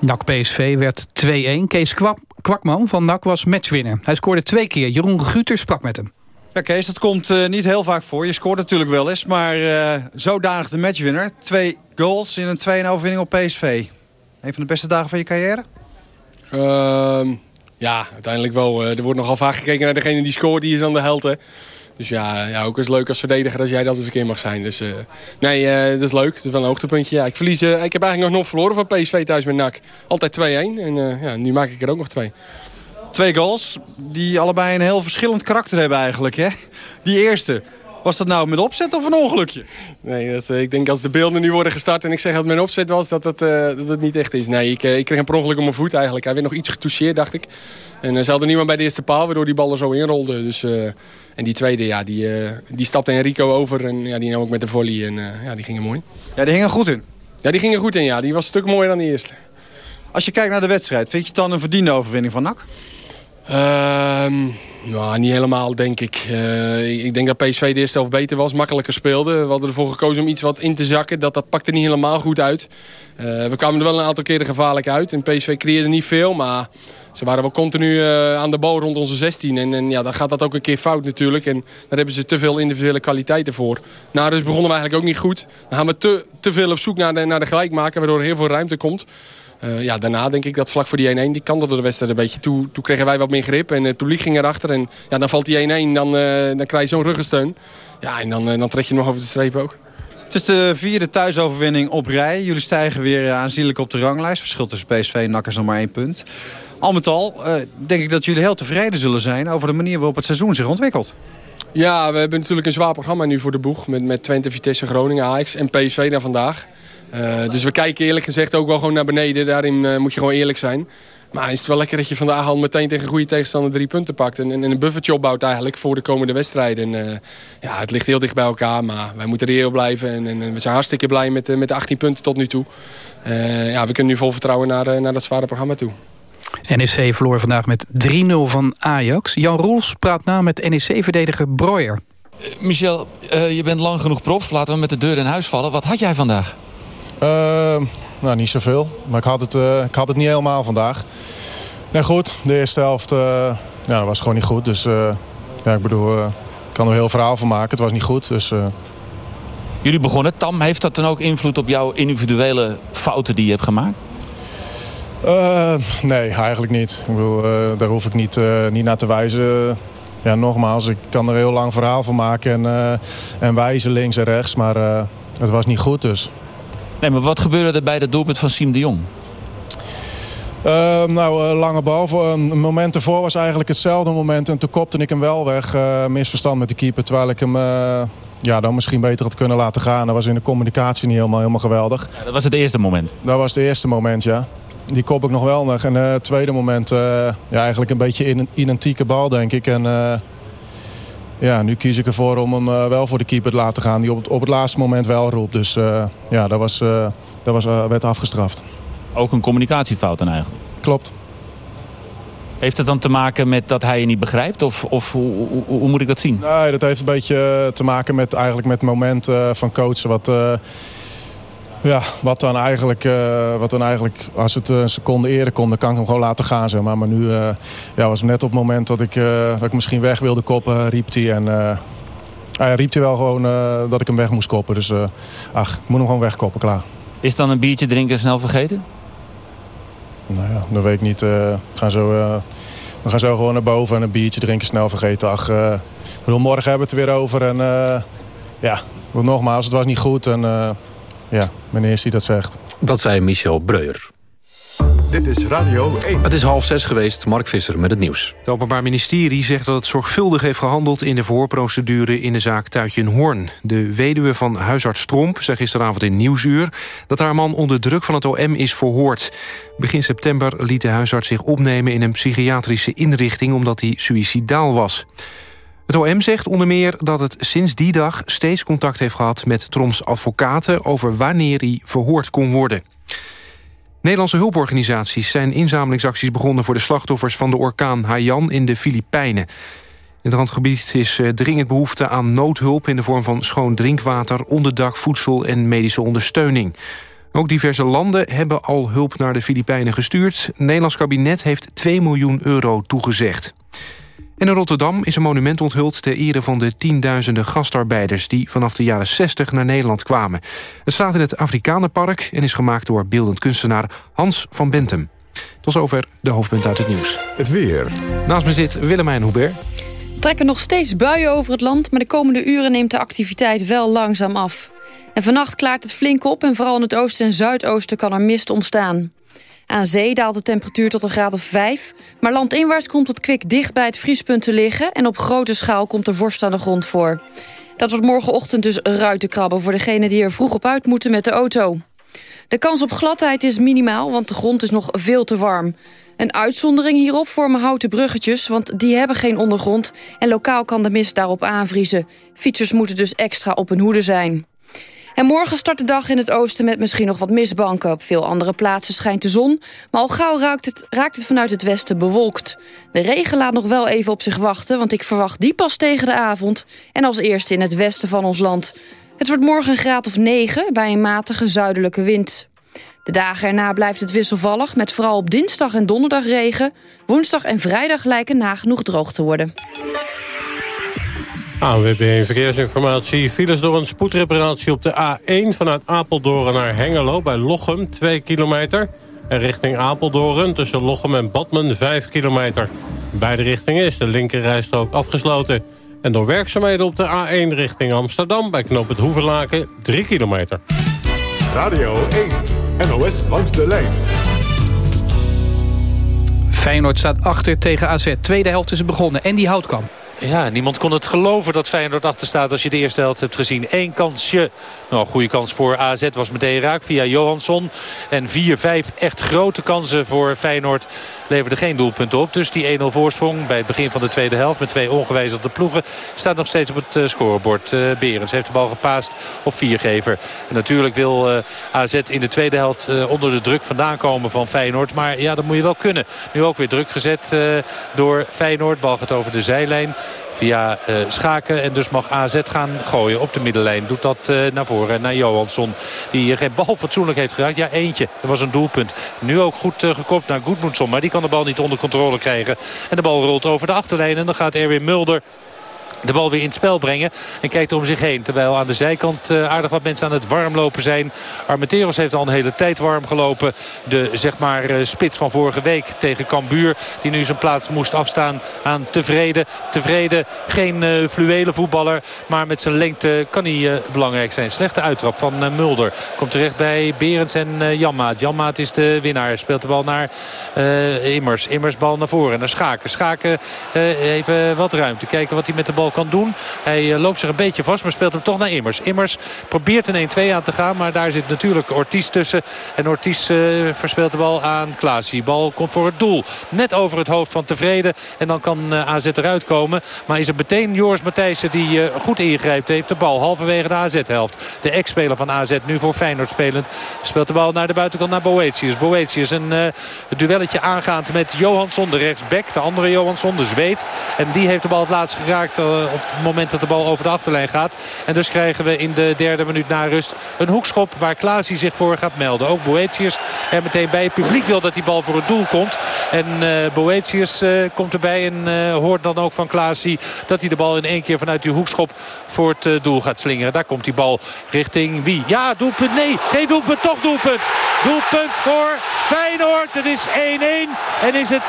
NAC PSV werd 2-1. Kees Kwak Kwakman van NAC was matchwinner. Hij scoorde twee keer. Jeroen Guter sprak met hem. Ja, Kees, dat komt uh, niet heel vaak voor. Je scoort natuurlijk wel eens, maar uh, zodanig de matchwinner. Twee goals in een 2-1 overwinning op PSV. Een van de beste dagen van je carrière? Uh, ja, uiteindelijk wel. Uh, er wordt nogal vaak gekeken naar degene die scoort. Die is aan de held, hè. Dus ja, ja, ook eens leuk als verdediger als jij dat eens een keer mag zijn. Dus nee, dat is leuk. Dat is wel een hoogtepuntje. Ja, ik, verlies, ik heb eigenlijk nog nooit verloren van PSV thuis met NAC. Altijd 2-1. En ja, nu maak ik er ook nog twee. Twee goals die allebei een heel verschillend karakter hebben eigenlijk. Hè? Die eerste, was dat nou met opzet of een ongelukje? Nee, dat, ik denk als de beelden nu worden gestart en ik zeg dat het mijn opzet was, dat het, uh, dat het niet echt is. Nee, ik, uh, ik kreeg een per ongeluk op mijn voet eigenlijk. Hij werd nog iets getoucheerd, dacht ik. En uh, ze hadden niemand bij de eerste paal, waardoor die bal er zo inrolde. Dus, en die tweede, ja, die, die stapte Enrico over en ja, die nam ook met de volley. En ja, die gingen mooi. Ja, die gingen goed in? Ja, die gingen goed in, ja. Die was een stuk mooier dan de eerste. Als je kijkt naar de wedstrijd, vind je het dan een verdiende overwinning van NAC? Uh, nou, niet helemaal, denk ik. Uh, ik denk dat PSV de eerste helft beter was, makkelijker speelde. We hadden ervoor gekozen om iets wat in te zakken. Dat, dat pakte niet helemaal goed uit. Uh, we kwamen er wel een aantal keren gevaarlijk uit. En PSV creëerde niet veel, maar ze waren wel continu uh, aan de bal rond onze 16. En, en, ja, dan gaat dat ook een keer fout natuurlijk. En daar hebben ze te veel individuele kwaliteiten voor. Nou, dus begonnen we eigenlijk ook niet goed. Dan gaan we te, te veel op zoek naar de, naar de gelijkmaker, waardoor er heel veel ruimte komt. Uh, ja, daarna denk ik dat vlak voor die 1-1, die kantelde de wedstrijd een beetje. Toen, toen kregen wij wat meer grip en het publiek ging erachter. En ja, dan valt die 1-1, dan, uh, dan krijg je zo'n ruggensteun. Ja, en dan, dan trek je nog over de streep ook. Het is de vierde thuisoverwinning op rij. Jullie stijgen weer aanzienlijk op de ranglijst. Verschil tussen PSV en NAC is nog maar één punt. Al met al denk ik dat jullie heel tevreden zullen zijn... over de manier waarop het seizoen zich ontwikkelt. Ja, we hebben natuurlijk een zwaar programma nu voor de boeg. Met, met Twente, Vitesse, Groningen, Ajax en PSV naar vandaag. Uh, dus we kijken eerlijk gezegd ook wel gewoon naar beneden. Daarin uh, moet je gewoon eerlijk zijn. Maar is het wel lekker dat je vandaag al meteen tegen een goede tegenstander drie punten pakt. En, en een buffertje opbouwt eigenlijk voor de komende wedstrijden. En, uh, ja, het ligt heel dicht bij elkaar, maar wij moeten reëel blijven. En, en, we zijn hartstikke blij met, met de 18 punten tot nu toe. ja, we kunnen nu vol vertrouwen naar, naar dat zware programma toe. NEC verloor vandaag met 3-0 van Ajax. Jan Roels praat na met NEC-verdediger Breuer. Michel, je bent lang genoeg prof. Laten we met de deur in huis vallen. Wat had jij vandaag? Uh, nou, niet zoveel. Maar ik had, het, uh, ik had het niet helemaal vandaag. Nee, goed. De eerste helft uh, ja, dat was gewoon niet goed. Dus ja, ik bedoel, ik kan er heel verhaal van maken. Het was niet goed. Dus, Jullie begonnen. Tam, heeft dat dan ook invloed op jouw individuele fouten die je hebt gemaakt? nee, eigenlijk niet. Ik bedoel, daar hoef ik niet, niet naar te wijzen. Ja, nogmaals, ik kan er heel lang verhaal van maken en, en wijzen links en rechts. Maar het was niet goed dus. Nee, maar wat gebeurde er bij het doelpunt van Siem de Jong? Uh, nou, uh, lange bal. Een moment ervoor was eigenlijk hetzelfde moment. En toen kopte ik hem wel weg. Uh, misverstand met de keeper. Terwijl ik hem ja, dan misschien beter had kunnen laten gaan. Dat was in de communicatie niet helemaal, helemaal geweldig. Ja, dat was het eerste moment? Dat was het eerste moment, ja. Die kop ik nog wel nog. En het tweede moment, ja, eigenlijk een beetje een identieke bal, denk ik. En ja, nu kies ik ervoor om hem uh, wel voor de keeper te laten gaan. Die op het, op het laatste moment wel roept. Dus uh, ja, dat, was, uh, dat was, werd afgestraft. Ook een communicatiefout dan eigenlijk? Klopt. Heeft het dan te maken met dat hij je niet begrijpt? Of, of hoe, hoe, hoe, moet ik dat zien? Nee, dat heeft een beetje te maken met, eigenlijk met het moment van coachen. Wat, ja, wat dan, eigenlijk, uh, wat dan eigenlijk, als het een seconde eerder kon, dan kan ik hem gewoon laten gaan. Zeg maar. maar nu uh, ja, was het net op het moment dat ik, uh, dat ik misschien weg wilde koppen, riep hij. En Hij riep hij wel gewoon dat ik hem weg moest koppen. Dus ach, ik moet hem gewoon wegkoppen, klaar. Is dan een biertje drinken snel vergeten? Nou ja, dat weet ik niet. we, gaan zo, we gaan zo gewoon naar boven en een biertje drinken snel vergeten. Ach, ik bedoel, morgen hebben we het er weer over. En ja, nogmaals, het was niet goed. En ja, meneer die dat zegt. Dat zei Michel Breuer. Dit is Radio 1. Het is half zes geweest, Mark Visser met het nieuws. Het Openbaar Ministerie zegt dat het zorgvuldig heeft gehandeld... in de verhoorprocedure in de zaak Tuitje Hoorn. De weduwe van huisarts Tromp zei gisteravond in Nieuwsuur... dat haar man onder druk van het OM is verhoord. Begin september liet de huisarts zich opnemen in een psychiatrische inrichting... omdat hij suïcidaal was. Het OM zegt onder meer dat het sinds die dag steeds contact heeft gehad... met Troms advocaten over wanneer hij verhoord kon worden. Nederlandse hulporganisaties zijn inzamelingsacties begonnen... voor de slachtoffers van de orkaan Haiyan in de Filipijnen. In het randgebied is eh, dringend behoefte aan noodhulp... in de vorm van schoon drinkwater, onderdak, voedsel en medische ondersteuning. Ook diverse landen hebben al hulp naar de Filipijnen gestuurd. Het Nederlands kabinet heeft 2 miljoen euro toegezegd. En in Rotterdam is een monument onthuld ter ere van de tienduizenden gastarbeiders... die vanaf de jaren 60 naar Nederland kwamen. Het staat in het Afrikanenpark en is gemaakt door beeldend kunstenaar Hans van Bentum. Tot zover de hoofdpunt uit het nieuws. Het weer. Naast me zit Willemijn Hubert. Er trekken nog steeds buien over het land... maar de komende uren neemt de activiteit wel langzaam af. En vannacht klaart het flink op en vooral in het oosten en zuidoosten kan er mist ontstaan. Aan zee daalt de temperatuur tot een graad of 5. Maar landinwaarts komt het kwik dicht bij het vriespunt te liggen... en op grote schaal komt er vorst aan de grond voor. Dat wordt morgenochtend dus ruitenkrabben... voor degenen die er vroeg op uit moeten met de auto. De kans op gladheid is minimaal, want de grond is nog veel te warm. Een uitzondering hierop vormen houten bruggetjes... want die hebben geen ondergrond en lokaal kan de mist daarop aanvriezen. Fietsers moeten dus extra op hun hoede zijn. En morgen start de dag in het oosten met misschien nog wat mistbanken. Op veel andere plaatsen schijnt de zon, maar al gauw raakt het, raakt het vanuit het westen bewolkt. De regen laat nog wel even op zich wachten, want ik verwacht die pas tegen de avond. En als eerste in het westen van ons land. Het wordt morgen een graad of 9 bij een matige zuidelijke wind. De dagen erna blijft het wisselvallig, met vooral op dinsdag en donderdag regen. Woensdag en vrijdag lijken nagenoeg droog te worden. ANWB Verkeersinformatie. Files door een spoedreparatie op de A1 vanuit Apeldoorn naar Hengelo bij Lochem, 2 kilometer. En richting Apeldoorn tussen Lochem en Badmen 5 kilometer. beide richtingen is de linkerrijstrook afgesloten. En door werkzaamheden op de A1 richting Amsterdam bij knoop het Hoevenlaken 3 kilometer. Radio 1, NOS langs de lijn. Feyenoord staat achter tegen AZ. Tweede helft is begonnen en die houtkamp. Ja, niemand kon het geloven dat Feyenoord achter staat als je de eerste helft hebt gezien. Eén kansje, nou goede kans voor AZ was meteen raak via Johansson. En vier, vijf echt grote kansen voor Feyenoord leverde geen doelpunt op. Dus die 1-0 voorsprong bij het begin van de tweede helft met twee ongewijzigde ploegen staat nog steeds op het uh, scorebord. Uh, Berens heeft de bal gepaast op viergever. En natuurlijk wil eh, AZ in de tweede helft onder de druk vandaan komen van Feyenoord. Maar ja, dat moet je wel kunnen. Nu ook weer druk gezet door Feyenoord. Bal gaat over de zijlijn via uh, Schaken. En dus mag AZ gaan gooien op de middenlijn. Doet dat uh, naar voren naar Johansson. Die geen bal fatsoenlijk heeft geraakt. Ja, eentje. Dat was een doelpunt. Nu ook goed uh, gekopt naar Goedmoedson. Maar die kan de bal niet onder controle krijgen. En de bal rolt over de achterlijn. En dan gaat Erwin Mulder de bal weer in het spel brengen. En kijkt om zich heen. Terwijl aan de zijkant uh, aardig wat mensen aan het warmlopen zijn. Armenteros heeft al een hele tijd warm gelopen. De zeg maar uh, spits van vorige week tegen Cambuur. Die nu zijn plaats moest afstaan aan Tevreden. Tevreden, geen uh, fluwele voetballer. Maar met zijn lengte kan hij belangrijk zijn. Slechte uittrap van Mulder. Komt terecht bij Berends en Janmaat. Janmaat is de winnaar. Speelt de bal naar Immers. Immers bal naar voren. Naar Schaken. Schaken even wat ruimte. Kijken wat hij met de bal kan doen. Hij eh, loopt zich een beetje vast, maar speelt hem toch naar Immers. Immers probeert een 1-2 aan te gaan, maar daar zit natuurlijk Ortiz tussen. En Ortiz uh, verspeelt de bal aan Klaas. Die bal komt voor het doel. Net over het hoofd van Tevreden. En dan kan uh, AZ eruit komen. Maar is het meteen Joris Matthijssen die goed ingrijpt. Heeft de bal halverwege de AZ-helft. De ex-speler van AZ nu voor Feyenoord spelend. Speelt de bal naar de buitenkant naar Boetius. Boetius een duelletje aangaand met Johansson, de rechtsback. De andere Johansson, de Zweet. En die heeft de bal het laatst geraakt op het moment dat de bal over de achterlijn gaat. En dus krijgen we in de derde minuut na rust een hoekschop waar Klaasie zich voor gaat melden. Ook Boetius er meteen bij. Het publiek wil dat die bal voor het doel komt. En uh, Boetius uh, komt erbij en hoort dan ook van Klaasie dat hij de bal in één keer vanuit die hoekschop voor het doel gaat slingeren. Daar komt die bal richting wie? Ja, doelpunt. Nee, geen doelpunt. Toch doelpunt. Doelpunt voor Feyenoord. Het is 1-1. En is het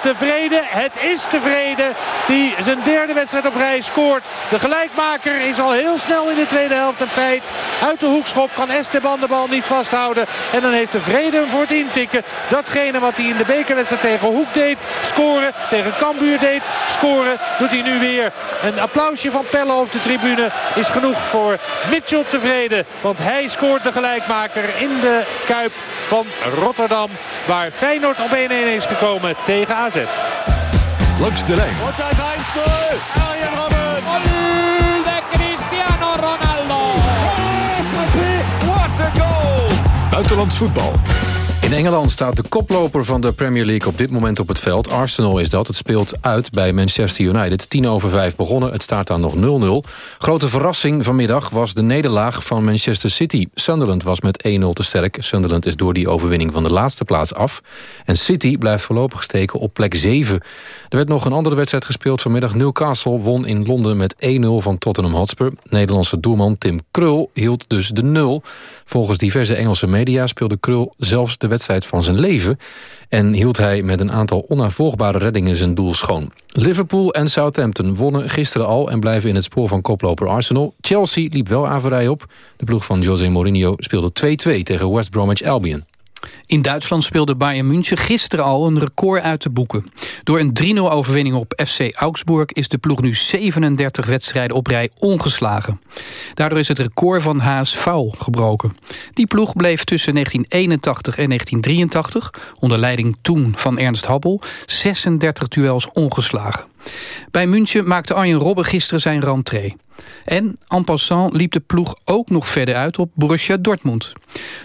tevreden? Het is tevreden. Die zijn derde wedstrijd op rij scoort. De gelijkmaker is al heel snel in de tweede helft een feit. Uit de hoekschop kan Esteban de bal niet vasthouden. En dan heeft de vrede voor het intikken. Datgene wat hij in de bekerwedstrijd tegen Hoek deed. Scoren. Tegen Cambuur deed. Scoren. Doet hij nu weer. Een applausje van Pelle op de tribune is genoeg voor Mitchell tevreden. Want hij scoort de gelijkmaker in de Kuip van Rotterdam. Waar Feyenoord op 1-1 is gekomen tegen AZ. Langs de lijn. Wat is 1-0. Arjen Robben. de Cristiano Ronaldo. Oh, what a goal. Buitenlands voetbal. Engeland staat de koploper van de Premier League op dit moment op het veld. Arsenal is dat. Het speelt uit bij Manchester United. 10 over 5 begonnen. Het staat dan nog 0-0. Grote verrassing vanmiddag was de nederlaag van Manchester City. Sunderland was met 1-0 te sterk. Sunderland is door die overwinning van de laatste plaats af. En City blijft voorlopig steken op plek 7. Er werd nog een andere wedstrijd gespeeld vanmiddag. Newcastle won in Londen met 1-0 van Tottenham Hotspur. Nederlandse doelman Tim Krul hield dus de 0. Volgens diverse Engelse media speelde Krul zelfs de wedstrijd van zijn leven... en hield hij met een aantal onnavolgbare reddingen zijn doel schoon. Liverpool en Southampton wonnen gisteren al... en blijven in het spoor van koploper Arsenal. Chelsea liep wel averij op. De ploeg van José Mourinho speelde 2-2 tegen West Bromwich Albion. In Duitsland speelde Bayern München gisteren al een record uit te boeken. Door een 3-0 overwinning op FC Augsburg is de ploeg nu 37 wedstrijden op rij ongeslagen. Daardoor is het record van HSV gebroken. Die ploeg bleef tussen 1981 en 1983, onder leiding toen van Ernst Happel, 36 duels ongeslagen. Bij München maakte Arjen Robben gisteren zijn rentree. En en passant liep de ploeg ook nog verder uit op Borussia Dortmund.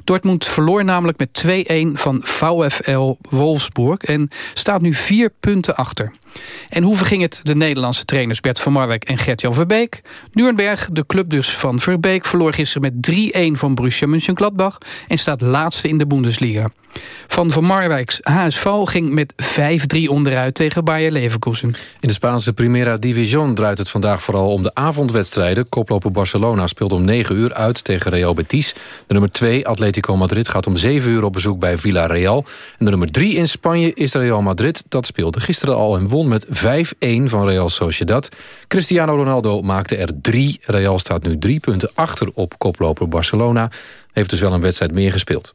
Dortmund verloor namelijk met 2-1 van VfL Wolfsburg... en staat nu vier punten achter. En hoe verging het de Nederlandse trainers Bert van Marwijk en Gert-Jan Verbeek? Nuremberg, de club dus van Verbeek, verloor gisteren met 3-1 van Borussia Mönchengladbach... en staat laatste in de Bundesliga. Van Van Marwijks HSV ging met 5-3 onderuit tegen Bayer Leverkusen. In de Spaanse Primera División draait het vandaag vooral om de avondwedstrijden. Koploper Barcelona speelt om 9 uur uit tegen Real Betis. De nummer 2, Atletico Madrid, gaat om 7 uur op bezoek bij Villarreal. En de nummer 3 in Spanje is Real Madrid. Dat speelde gisteren al en met 5-1 van Real Sociedad. Cristiano Ronaldo maakte er 3. Real staat nu 3 punten achter op koploper Barcelona. Heeft dus wel een wedstrijd meer gespeeld.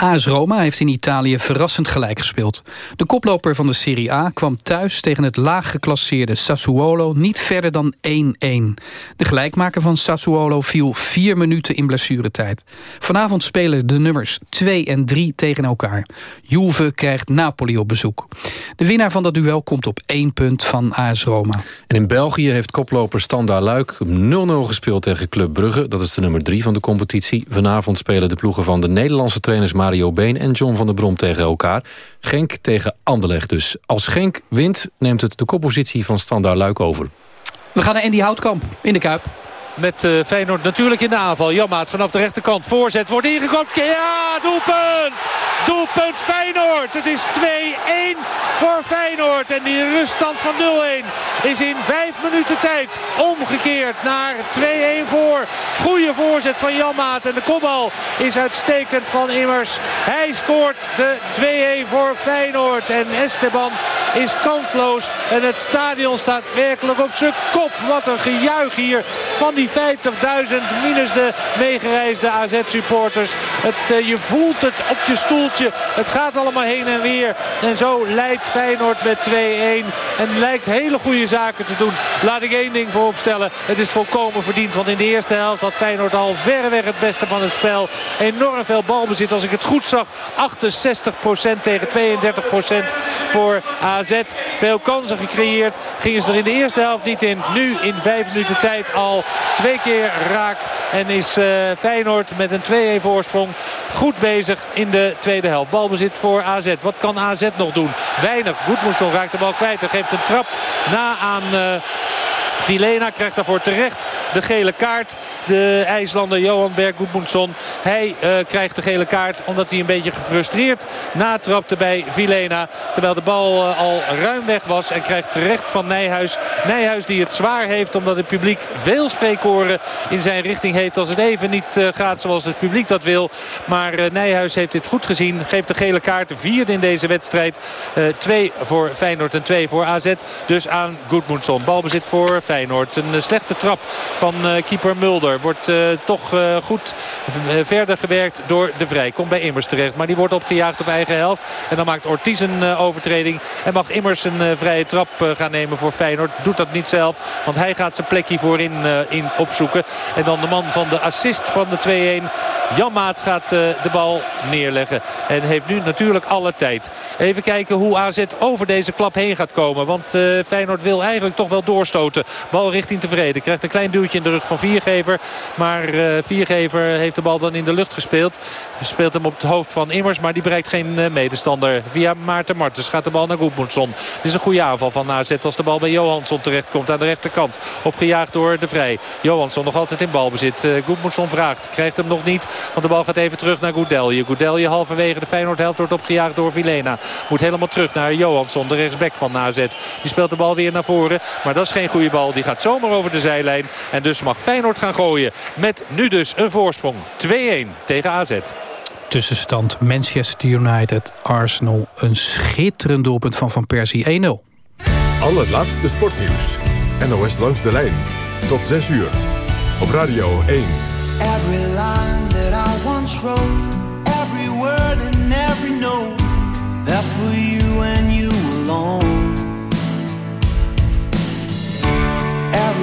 AS Roma heeft in Italië verrassend gelijk gespeeld. De koploper van de Serie A kwam thuis tegen het laag geclasseerde Sassuolo niet verder dan 1-1. De gelijkmaker van Sassuolo viel vier minuten in blessuretijd. Vanavond spelen de nummers 2 en 3 tegen elkaar. Juve krijgt Napoli op bezoek. De winnaar van dat duel komt op één punt van AS Roma. En in België heeft koploper Standaard Luik 0-0 gespeeld tegen Club Brugge. Dat is de nummer 3 van de competitie. Vanavond spelen de ploegen van de Nederlandse trainers Mario Been en John van der Brom tegen elkaar. Genk tegen Anderlecht dus. Als Genk wint, neemt het de koppositie van Standaard Luik over. We gaan naar Andy Houtkamp in de Kuip. Met uh, Feyenoord natuurlijk in de aanval. Jammaat vanaf de rechterkant. Voorzet wordt ingekopt. Ja, doelpunt! Doelpunt Feyenoord. Het is 2-1 voor Feyenoord. En die ruststand van 0-1 is in 5 minuten tijd omgekeerd naar 2-1 voor. Goede voorzet van Janmaat. En de kopbal is uitstekend van Immers. Hij scoort de 2-1 voor Feyenoord. En Esteban is kansloos. En het stadion staat werkelijk op zijn kop. Wat een gejuich hier van die 50.000 minus de meegereisde AZ-supporters. Uh, je voelt het op je stoeltje. Het gaat allemaal heen en weer. En zo leidt Feyenoord met 2-1. En lijkt hele goede zaken te doen. Laat ik één ding vooropstellen. Het is volkomen verdiend. Want in de eerste helft had Feyenoord al verreweg het beste van het spel. Enorm veel balbezit. Als ik het goed zag. 68% tegen 32% voor AZ. Veel kansen gecreëerd. Gingen ze er in de eerste helft niet in. Nu in 5 minuten tijd al twee keer raak. En is uh, Feyenoord met een 2-1 voorsprong goed bezig in de tweede helft. Balbezit voor AZ. Wat kan AZ nog doen? Weinig. Goedmoesson raakt de bal kwijt. Hij geeft een trap na aan... Vilena krijgt daarvoor terecht de gele kaart. De IJslander Johan Berg Gudmundsson. Hij uh, krijgt de gele kaart omdat hij een beetje gefrustreerd natrapte bij Vilena. Terwijl de bal uh, al ruim weg was en krijgt terecht van Nijhuis. Nijhuis die het zwaar heeft omdat het publiek veel spreekkoren in zijn richting heeft. Als het even niet uh, gaat zoals het publiek dat wil. Maar Nijhuis heeft dit goed gezien. Geeft de gele kaart. De vierde in deze wedstrijd. twee voor Feyenoord en twee voor AZ. Dus aan Gudmundsson. Balbezit voor Feyenoord. Een slechte trap van keeper Mulder. Wordt toch goed verder gewerkt door De Vrij. Komt bij Immers terecht. Maar die wordt opgejaagd op eigen helft. En dan maakt Ortiz een overtreding. En mag Immers een vrije trap gaan nemen voor Feyenoord. Doet dat niet zelf. Want hij gaat zijn plekje voorin in opzoeken. En dan de man van de assist van de 2-1. Jan Maat gaat de bal neerleggen. En heeft nu natuurlijk alle tijd. Even kijken hoe AZ over deze klap heen gaat komen. Want Feyenoord wil eigenlijk toch wel doorstoten. Bal richting tevreden. Krijgt een klein duwtje in de rug van Viergever. Maar uh, Viergever heeft de bal dan in de lucht gespeeld. Speelt hem op het hoofd van Immers. Maar die bereikt geen uh, medestander. Via Maarten Martens gaat de bal naar Goedmundsson. Dit is een goede aanval van AZ als de bal bij Johansson terecht komt aan de rechterkant. Opgejaagd door de Vrij. Johansson nog altijd in balbezit. Uh, Goedmundsson vraagt. Krijgt hem nog niet. Want de bal gaat even terug naar Goudelje. Goudelje halverwege de Feyenoord-held wordt opgejaagd door Vilena. Moet helemaal terug naar Johansson, de rechtsback van AZ. Die speelt de bal weer naar voren. Maar dat is geen goede bal. Die gaat zomaar over de zijlijn. En dus mag Feyenoord gaan gooien. Met nu dus een voorsprong. 2-1 tegen AZ. Tussenstand Manchester United, Arsenal. Een schitterend doelpunt van Van Persie 1-0. Al het laatste sportnieuws. NOS langs de lijn. Tot 6 uur. Op Radio 1. Every line that I once wrote.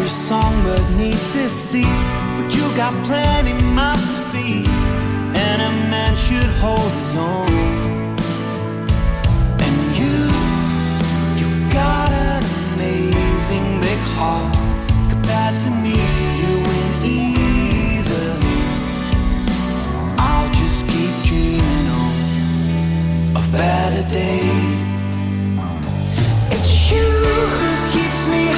Every songbird needs to see. But you got plenty mouths to feed. And a man should hold his own. And you, you've got an amazing big heart. Compared to me, you win easily. I'll just keep dreaming on of better days. It's you who keeps me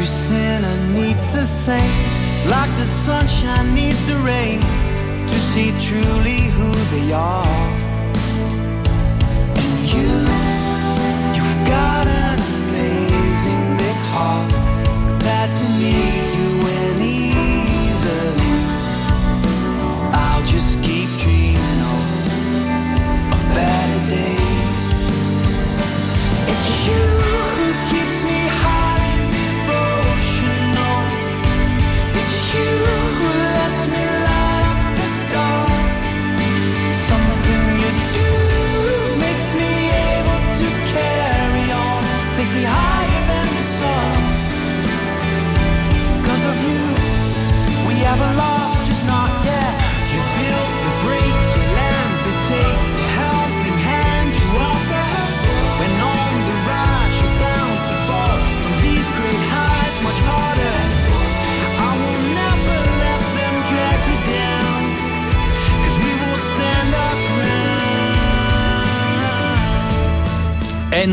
Every sinner needs a saint, like the sunshine needs the rain, to see truly who they are.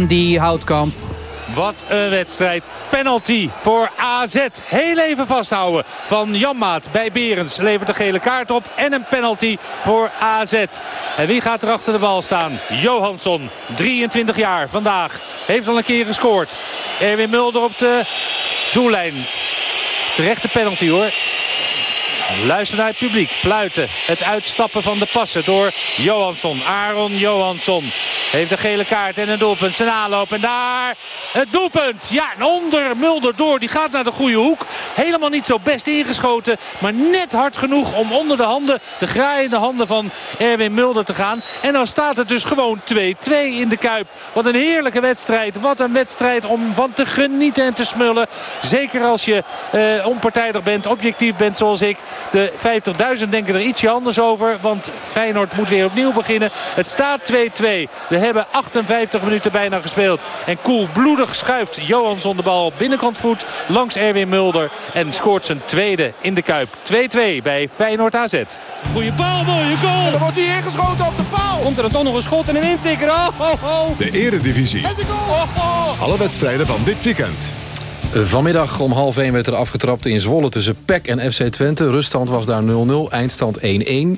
Andy Houtkamp. Wat een wedstrijd. Penalty voor AZ. Heel even vasthouden van Janmaat bij Berens. Levert de gele kaart op en een penalty voor AZ. En wie gaat er achter de bal staan? Johansson, 23 jaar vandaag. Heeft al een keer gescoord. Erwin Mulder op de doellijn. Terechte penalty hoor. Luister naar het publiek. Fluiten. Het uitstappen van de passen door Johansson. Aaron Johansson. Heeft een gele kaart en een doelpunt. Zijn aanloop en daar het doelpunt. Ja, en onder Mulder door. Die gaat naar de goede hoek. Helemaal niet zo best ingeschoten. Maar net hard genoeg om onder de handen, de graaiende handen van Erwin Mulder te gaan. En dan staat het dus gewoon 2-2 in de Kuip. Wat een heerlijke wedstrijd. Wat een wedstrijd om van te genieten en te smullen. Zeker als je eh, onpartijdig bent, objectief bent zoals ik. De 50.000 denken er ietsje anders over. Want Feyenoord moet weer opnieuw beginnen. Het staat 2-2. We hebben 58 minuten bijna gespeeld. En koelbloedig schuift Johansson de bal binnenkant voet langs Erwin Mulder. En scoort zijn tweede in de Kuip. 2-2 bij Feyenoord AZ. Goeie bal, mooie goal. En dan wordt hij ingeschoten op de paal. Komt er dan toch nog een schot en een intikker. Oh, oh, oh. De eredivisie. Alle wedstrijden van dit weekend. Vanmiddag om half 1 werd er afgetrapt in Zwolle tussen PEC en FC Twente. Ruststand was daar 0-0, eindstand 1-1.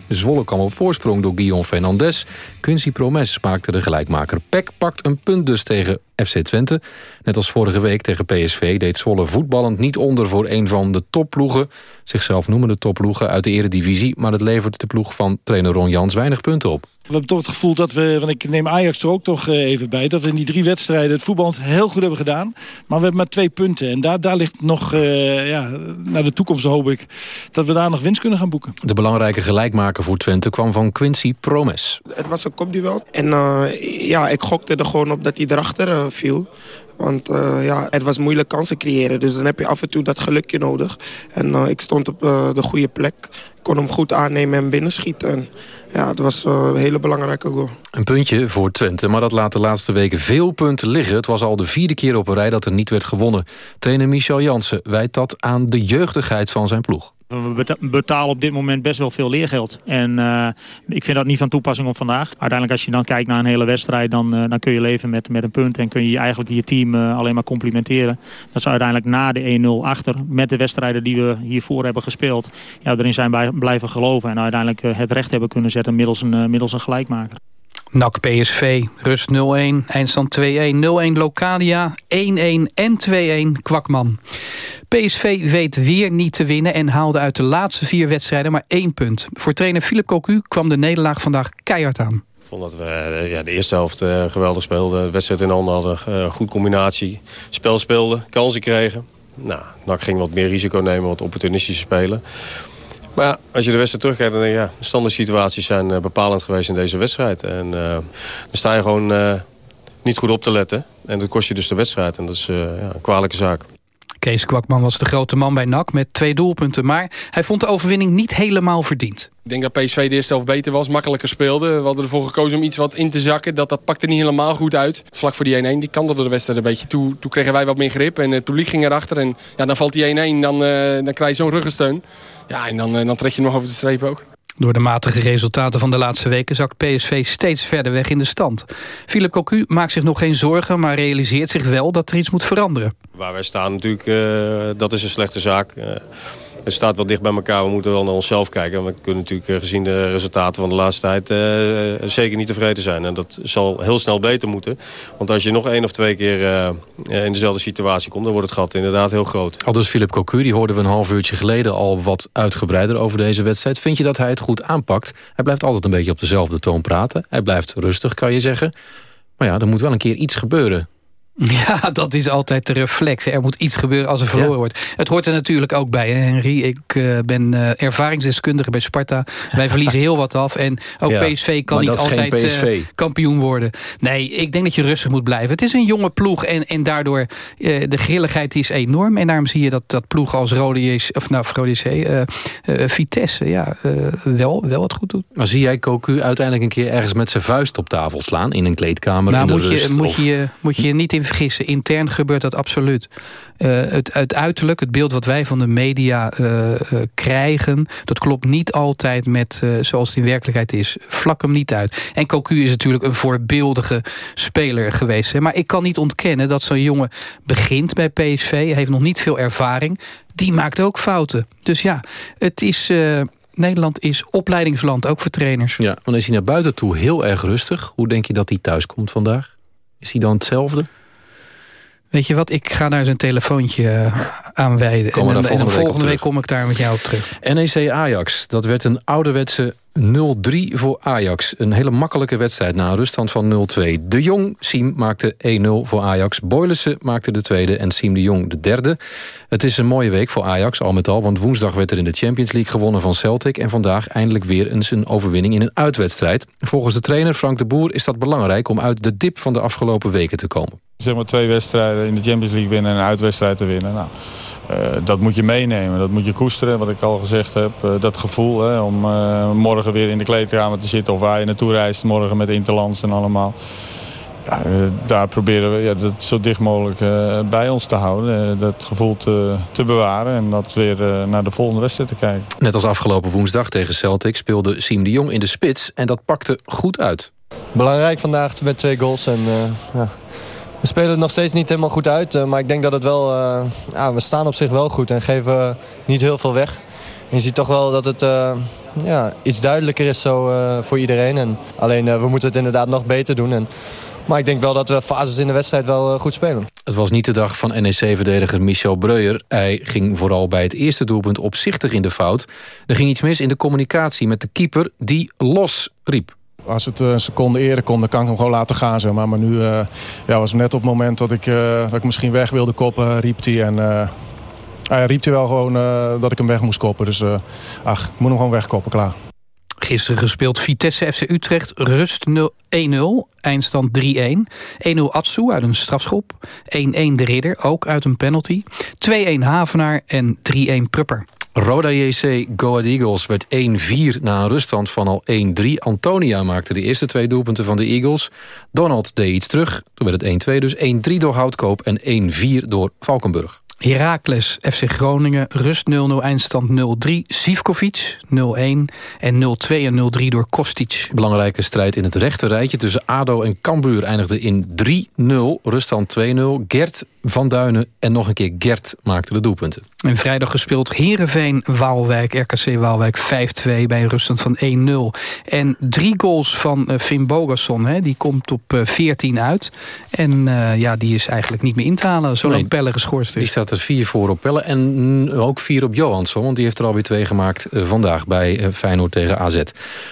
Zwolle kwam op voorsprong door Guillaume Fernandes. Quincy Promes maakte de gelijkmaker. PEC pakt een punt dus tegen FC Twente. Net als vorige week tegen PSV deed Zwolle voetballend niet onder voor een van de topploegen. Zichzelf noemen de topploegen uit de eredivisie. Maar het levert de ploeg van trainer Ron Jans weinig punten op. We hebben toch het gevoel dat we, want ik neem Ajax er ook toch eh, even bij... dat we in die drie wedstrijden het voetbal heel goed hebben gedaan. Maar we hebben maar twee punten. En daar, daar ligt nog, uh, ja, naar de toekomst hoop ik... dat we daar nog winst kunnen gaan boeken. De belangrijke gelijkmaker voor Twente kwam van Quincy Promes. Het was een kopduel. En uh, ja, ik gokte er gewoon op dat hij erachter viel. Want uh, ja, het was moeilijk kansen creëren. Dus dan heb je af en toe dat gelukje nodig. En uh, ik stond op uh, de goede plek. Ik kon hem goed aannemen en binnenschieten. En ja, dat was een hele belangrijke goal. Een puntje voor Twente, maar dat laat de laatste weken veel punten liggen. Het was al de vierde keer op een rij dat er niet werd gewonnen. Trainer Michel Jansen wijt dat aan de jeugdigheid van zijn ploeg. We betalen op dit moment best wel veel leergeld. En uh, ik vind dat niet van toepassing op vandaag. Uiteindelijk als je dan kijkt naar een hele wedstrijd... dan, uh, dan kun je leven met, met een punt. En kun je eigenlijk je team uh, alleen maar complimenteren. Dat ze uiteindelijk na de 1-0 achter... met de wedstrijden die we hiervoor hebben gespeeld... Ja, erin zijn bij, blijven geloven. En uiteindelijk het recht hebben kunnen zetten middels een, middels een gelijkmaker. NAC PSV, rust 0-1, eindstand 2-1, 0-1 Locadia, 1-1 en 2-1 Kwakman. PSV weet weer niet te winnen en haalde uit de laatste vier wedstrijden maar één punt. Voor trainer Philip Cocu kwam de nederlaag vandaag keihard aan. Vond dat we ja, de eerste helft uh, geweldig speelden. De wedstrijd in handen hadden. Uh, goed combinatie. Spel speelden. Kansen kregen. Nou, NAC ging wat meer risico nemen. Wat opportunistische spelen. Maar ja, als je de wedstrijd terugkijkt, dan denk je... ja, standaard situaties zijn bepalend geweest in deze wedstrijd. En dan sta je gewoon niet goed op te letten. En dat kost je dus de wedstrijd. En dat is ja, een kwalijke zaak. Kees Kwakman was de grote man bij NAC met twee doelpunten. Maar hij vond de overwinning niet helemaal verdiend. Ik denk dat PSV de eerste helft beter was, makkelijker speelde. We hadden ervoor gekozen om iets wat in te zakken. Dat, dat pakte niet helemaal goed uit. Vlak voor die 1-1, die kantelde de wedstrijd een beetje toe. Toen kregen wij wat meer grip en het publiek ging erachter. En ja, dan valt die 1-1, dan, uh, dan krijg je zo'n ruggensteun. Ja, en dan, uh, dan trek je nog over de streep ook. Door de matige resultaten van de laatste weken zakt PSV steeds verder weg in de stand. Philip Cocu maakt zich nog geen zorgen, maar realiseert zich wel dat er iets moet veranderen. Waar wij staan natuurlijk, uh, dat is een slechte zaak. Het staat wel dicht bij elkaar. We moeten wel naar onszelf kijken. We kunnen natuurlijk gezien de resultaten van de laatste tijd uh, zeker niet tevreden zijn. En dat zal heel snel beter moeten. Want als je nog één of twee keer in dezelfde situatie komt... dan wordt het gat inderdaad heel groot. Al dus Philip Cocu, die hoorden we een half uurtje geleden... al wat uitgebreider over deze wedstrijd. Vind je dat hij het goed aanpakt? Hij blijft altijd een beetje op dezelfde toon praten. Hij blijft rustig, kan je zeggen. Maar ja, er moet wel een keer iets gebeuren. Ja, dat is altijd de reflex. Er moet iets gebeuren als er verloren ja. wordt. Het hoort er natuurlijk ook bij, hè, Henry. Ik uh, ben uh, ervaringsdeskundige bij Sparta. Wij verliezen heel wat af. En ook ja, PSV kan niet altijd PSV. Uh, kampioen worden. Nee, ik denk dat je rustig moet blijven. Het is een jonge ploeg en, en daardoor de grilligheid is enorm. En daarom zie je dat, dat ploeg als Rode JC, of nou, Rode JC, Vitesse ja, wel, wel wat goed doet. Maar zie jij Cocu uiteindelijk een keer ergens met zijn vuist op tafel slaan... in een kleedkamer nou, in de moet rust, je, moet, of... je, moet je niet in Intern gebeurt dat absoluut. Uh, het, het uiterlijk, het beeld wat wij van de media uh, uh, krijgen... dat klopt niet altijd met zoals het in werkelijkheid is. Vlak hem niet uit. En Cocu is natuurlijk een voorbeeldige speler geweest. Hè. Maar ik kan niet ontkennen dat zo'n jongen begint bij PSV. Heeft nog niet veel ervaring. Die maakt ook fouten. Dus ja, het is... Nederland is opleidingsland, ook voor trainers. Ja, want is hij naar buiten toe heel erg rustig. Hoe denk je dat hij thuis komt vandaag? Is hij dan hetzelfde? Weet je wat, ik ga daar zijn telefoontje uh, aan wijden. En, volgende, en week, volgende week kom ik daar met jou op terug. NEC Ajax, dat werd een ouderwetse 0-3 voor Ajax. Een hele makkelijke wedstrijd na een ruststand van 0-2. De Jong, Siem maakte 1-0 voor Ajax. Boylissen maakte de tweede en Siem de Jong de derde. Het is een mooie week voor Ajax, al met al... want woensdag werd er in de Champions League gewonnen van Celtic... en vandaag eindelijk weer eens een overwinning in een uitwedstrijd. Volgens de trainer Frank de Boer is dat belangrijk... om uit de dip van de afgelopen weken te komen. Zeg maar twee wedstrijden in de Champions League winnen en een uitwedstrijd te winnen. Nou, dat moet je meenemen, dat moet je koesteren, wat ik al gezegd heb. Uh, dat gevoel hè, om uh, morgen weer in de kleedkamer te zitten... of waar je naartoe reist, morgen met Interlands en allemaal. Ja, daar proberen we ja, dat zo dicht mogelijk bij ons te houden. dat gevoel te, te, bewaren en dat weer naar de volgende wedstrijd te kijken. Net als afgelopen woensdag tegen Celtic speelde Siem de Jong in de spits... en dat pakte goed uit. Belangrijk vandaag met twee goals en ja, we spelen het nog steeds niet helemaal goed uit. Uh, maar ik denk dat het wel... Uh, ja, we staan op zich wel goed en geven niet heel veel weg. En je ziet toch wel dat het uh, ja, iets duidelijker is zo voor iedereen. En alleen we moeten het inderdaad nog beter doen. En, maar ik denk wel dat we fases in de wedstrijd wel goed spelen. Het was niet de dag van NEC-verdediger Michel Breuer. Hij ging vooral bij het eerste doelpunt opzichtig in de fout. Er ging iets mis in de communicatie met de keeper die los riep. Als het een seconde eerder kon, dan kan ik hem gewoon laten gaan. Zeg maar. nu uh, ja, was het net op het moment dat ik, uh, dat ik misschien weg wilde koppen, riep hij. En hij riep hij wel gewoon dat ik hem weg moest koppen. Dus ach, ik moet hem gewoon wegkoppen, klaar. Gisteren gespeeld Vitesse FC Utrecht, rust 1-0, eindstand 3-1. 1-0 Atsu uit een strafschop, 1-1 De Ridder, ook uit een penalty. 2-1 Havenaar en 3-1 Prupper. Roda JC Go Eagles werd 1-4 na een ruststand van al 1-3. Antonia maakte de eerste twee doelpunten van de Eagles. Donald deed iets terug, toen werd het 1-2 dus. 1-3 door Houtkoop en 1-4 door Valkenburg. Heracles, FC Groningen, rust 0-0, eindstand 0-3. Sivkovic 0-1 en 0-2 en 0-3 door Kostic. Belangrijke strijd in het rechte rijtje tussen ADO en Cambuur eindigde in 3-0. Ruststand 2-0. Gert Van Duinen en nog een keer Gert maakten de doelpunten. En vrijdag gespeeld Heerenveen-Waalwijk, RKC Waalwijk 5-2 bij een ruststand van 1-0. En drie goals van uh, Finn Bogason, hè, die komt op uh, 14 uit. En uh, ja, die is eigenlijk niet meer in te halen, zolang nee, Pelle geschorst is. Die staat er vier voor op Pelle en ook vier op Johansson. Want die heeft er alweer twee gemaakt uh, vandaag bij uh, Feyenoord tegen AZ.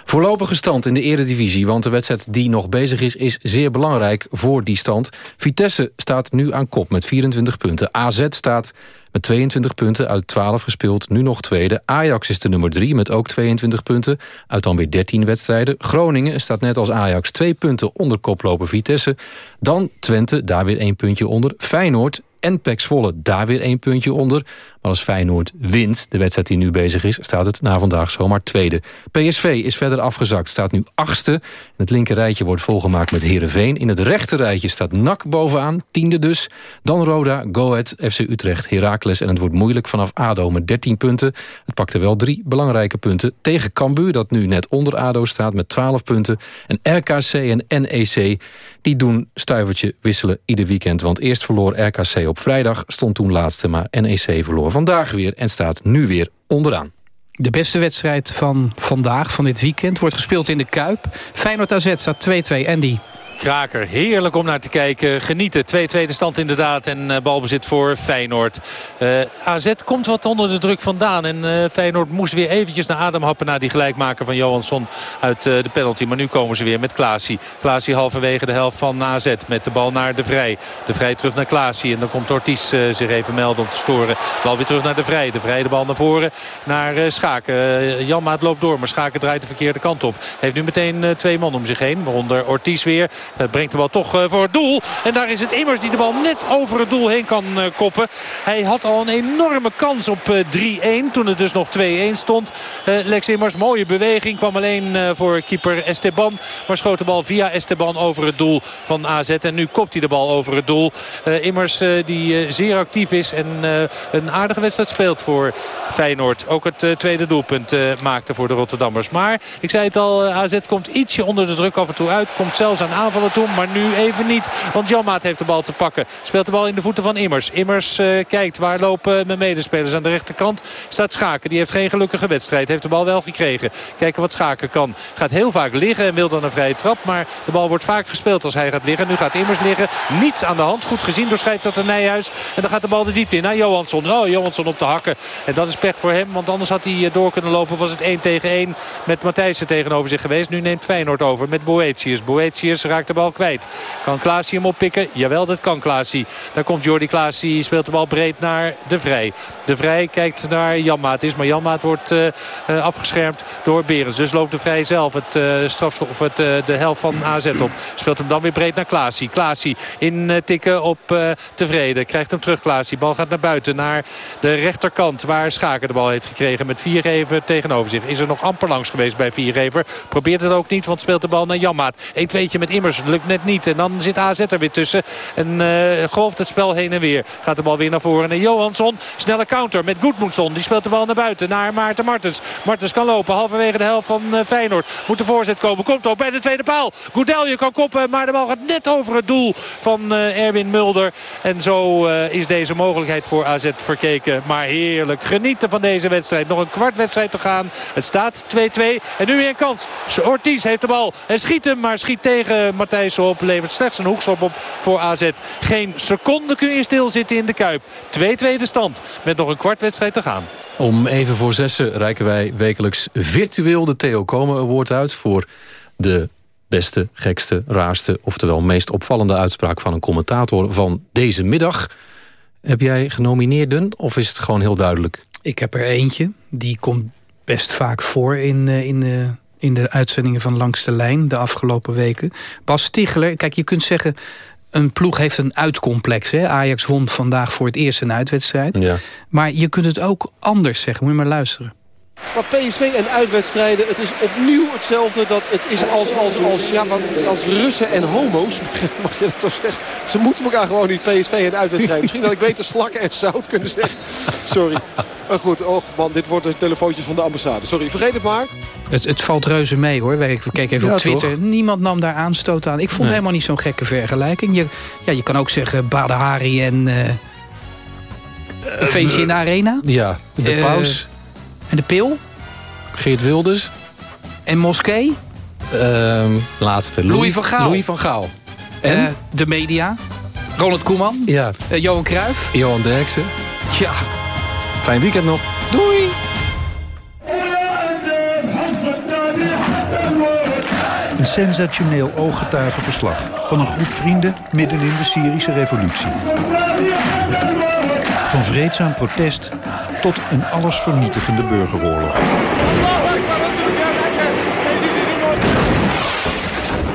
Voorlopige stand in de eredivisie. Want de wedstrijd die nog bezig is, is zeer belangrijk voor die stand. Vitesse staat nu aan kop met 24 punten. AZ staat met 22 punten uit 12 gespeeld, nu nog tweede. Ajax is de nummer 3 met ook 22 punten uit dan weer 13 wedstrijden. Groningen staat net als Ajax twee punten onder koploper Vitesse. Dan Twente, daar weer één puntje onder. Feyenoord en Pek Zwolle daar weer één puntje onder. Maar als Feyenoord wint, de wedstrijd die nu bezig is... staat het na vandaag zomaar tweede. PSV is verder afgezakt, staat nu achtste. het linker rijtje wordt volgemaakt met Heerenveen. In het rechter rijtje staat NAC bovenaan, tiende dus. Dan Roda, Go Ahead, FC Utrecht, Heracles. En het wordt moeilijk vanaf ADO met 13 punten. Het pakte wel drie belangrijke punten tegen Cambuur... dat nu net onder ADO staat met 12 punten. En RKC en NEC, die doen stuivertje wisselen ieder weekend. Want eerst verloor RKC op vrijdag, stond toen laatste... maar NEC verloor vandaag weer en staat nu weer onderaan. De beste wedstrijd van vandaag, van dit weekend, wordt gespeeld in de Kuip. Feyenoord AZ staat 2-2. Andy. Kraker. Heerlijk om naar te kijken. Genieten. 2 tweede stand inderdaad. En uh, balbezit voor Feyenoord. Uh, AZ komt wat onder de druk vandaan. En uh, Feyenoord moest weer eventjes naar adem happen... na die gelijkmaker van Johansson uit de penalty. Maar nu komen ze weer met Klaasie. Klaasie halverwege de helft van AZ. Met de bal naar De Vrij. De Vrij terug naar Klaasie. En dan komt Ortiz zich even melden om te storen. Bal weer terug naar De Vrij. De Vrij de bal naar voren. Naar Schaken. Janmaat loopt door. Maar Schaken draait de verkeerde kant op. Heeft nu meteen twee man om zich heen. Waaronder Ortiz weer. Het brengt de bal toch voor het doel. En daar is het Immers die de bal net over het doel heen kan koppen. Hij had al een enorme kans op 3-1. Toen het dus nog 2-1 stond. Lex Immers, mooie beweging. Kwam alleen voor keeper Esteban. Maar schoot de bal via Esteban over het doel van AZ. En nu kopt hij de bal over het doel. Immers die zeer actief is. En een aardige wedstrijd speelt voor Feyenoord. Ook het tweede doelpunt maakte voor de Rotterdammers. Maar ik zei het al, AZ komt ietsje onder de druk af en toe uit. Komt zelfs aan aanval aanvallen toen. Maar nu even niet. Want Janmaat heeft de bal te pakken. Speelt de bal in de voeten van Immers. Immers uh, kijkt waar lopen mijn medespelers. Aan de rechterkant staat Schaken. Die heeft geen gelukkige wedstrijd. Heeft de bal wel gekregen. Kijken wat Schaken kan. Gaat heel vaak liggen en wil dan een vrije trap. Maar de bal wordt vaak gespeeld als hij gaat liggen. Nu gaat Immers liggen. Niets aan de hand. Goed gezien door scheidsrechter Nijhuis. En dan gaat de bal de diepte in naar Johansson. Oh, Johansson op de hakken. En dat is pech voor hem. Want anders had hij door kunnen lopen. Was het 1 tegen 1 met Matthijssen tegenover zich geweest. Nu neemt Feyenoord over met Boetius. Boetius raakt de bal kwijt. Kan Klaasie hem oppikken? Jawel, dat kan Klaasie. Daar komt Jordi Klaasie. Speelt de bal breed naar De Vrij. De Vrij kijkt naar Janmaat is. Maar Janmaat wordt uh, uh, afgeschermd door Berens. Dus loopt De Vrij zelf het, uh, strafschop, of het, de helft van AZ op. Speelt hem dan weer breed naar Klaasie. Klaasie in tikken op Tevreden. Krijgt hem terug Klaasie. Bal gaat naar buiten. Naar de rechterkant waar Schaken de bal heeft gekregen. Met Viergever tegenover zich. Is er nog amper langs geweest bij Viergever. Probeert het ook niet. Want speelt de bal naar Janmaat. 1 2 met Immers. Lukt net niet. En dan zit AZ er weer tussen. En golft het spel heen en weer. Gaat de bal weer naar voren. En Johansson. Snelle counter met Goedmoedson. Die speelt de bal naar buiten. Naar Maarten Martens. Martens kan lopen. Halverwege de helft van Feyenoord. Moet de voorzet komen. Komt ook bij de tweede paal. Goudelje kan koppen. Maar de bal gaat net over het doel van Erwin Mulder. En zo is deze mogelijkheid voor AZ verkeken. Maar heerlijk. Genieten van deze wedstrijd. Nog een kwart wedstrijd te gaan. Het staat 2-2. En nu weer een kans. Ortiz heeft de bal. En schiet hem. Maar schiet tegen Matthijs op. Levert slechts een hoekschop op voor AZ. Geen seconde kun je stilzitten in de Kuip. 2-2 de stand. Met nog een kwart wedstrijd te gaan. Om even voor zessen reiken wij wekelijks virtueel de Theo Komen Award uit... voor de beste, gekste, raarste... oftewel meest opvallende uitspraak van een commentator van deze middag. Heb jij genomineerden of is het gewoon heel duidelijk? Ik heb er eentje. Die komt best vaak voor in, in, de, in de uitzendingen van Langs de Lijn... de afgelopen weken. Bas Stigler, kijk, je kunt zeggen een ploeg heeft een uitcomplex. Hè? Ajax won vandaag voor het eerst een uitwedstrijd. Ja. Maar je kunt het ook anders zeggen. Moet je maar luisteren. Maar PSV en uitwedstrijden, het is opnieuw hetzelfde. Dat het is als, als, als, ja, als Russen en homo's, mag je dat toch zeggen. Ze moeten elkaar gewoon niet PSV en uitwedstrijden. Misschien had ik beter slakken en zout kunnen zeggen. Sorry. Maar goed, oh man, dit wordt de telefoontjes van de ambassade. Sorry, vergeet het maar. Het, het valt reuze mee hoor. We keken even Ja, op Twitter. toch? Niemand nam daar aanstoot aan. Ik vond Nee. helemaal niet zo'n gekke vergelijking. Je, ja, je kan ook zeggen Badahari en eh een feestje in de arena. Ja, de Eh, paus. En de pil. Geert Wilders. En Moskee. Ehm, laatste. Louis van Gaal. Louis van Gaal. En? Eh, de media. Ronald Koeman. Ja. Eh, Johan Cruijff. Johan Derksen. Ja. Fijn weekend nog. Doei. Een sensationeel ooggetuigenverslag van een groep vrienden midden in de Syrische revolutie. Van vreedzaam protest tot een allesvernietigende burgeroorlog.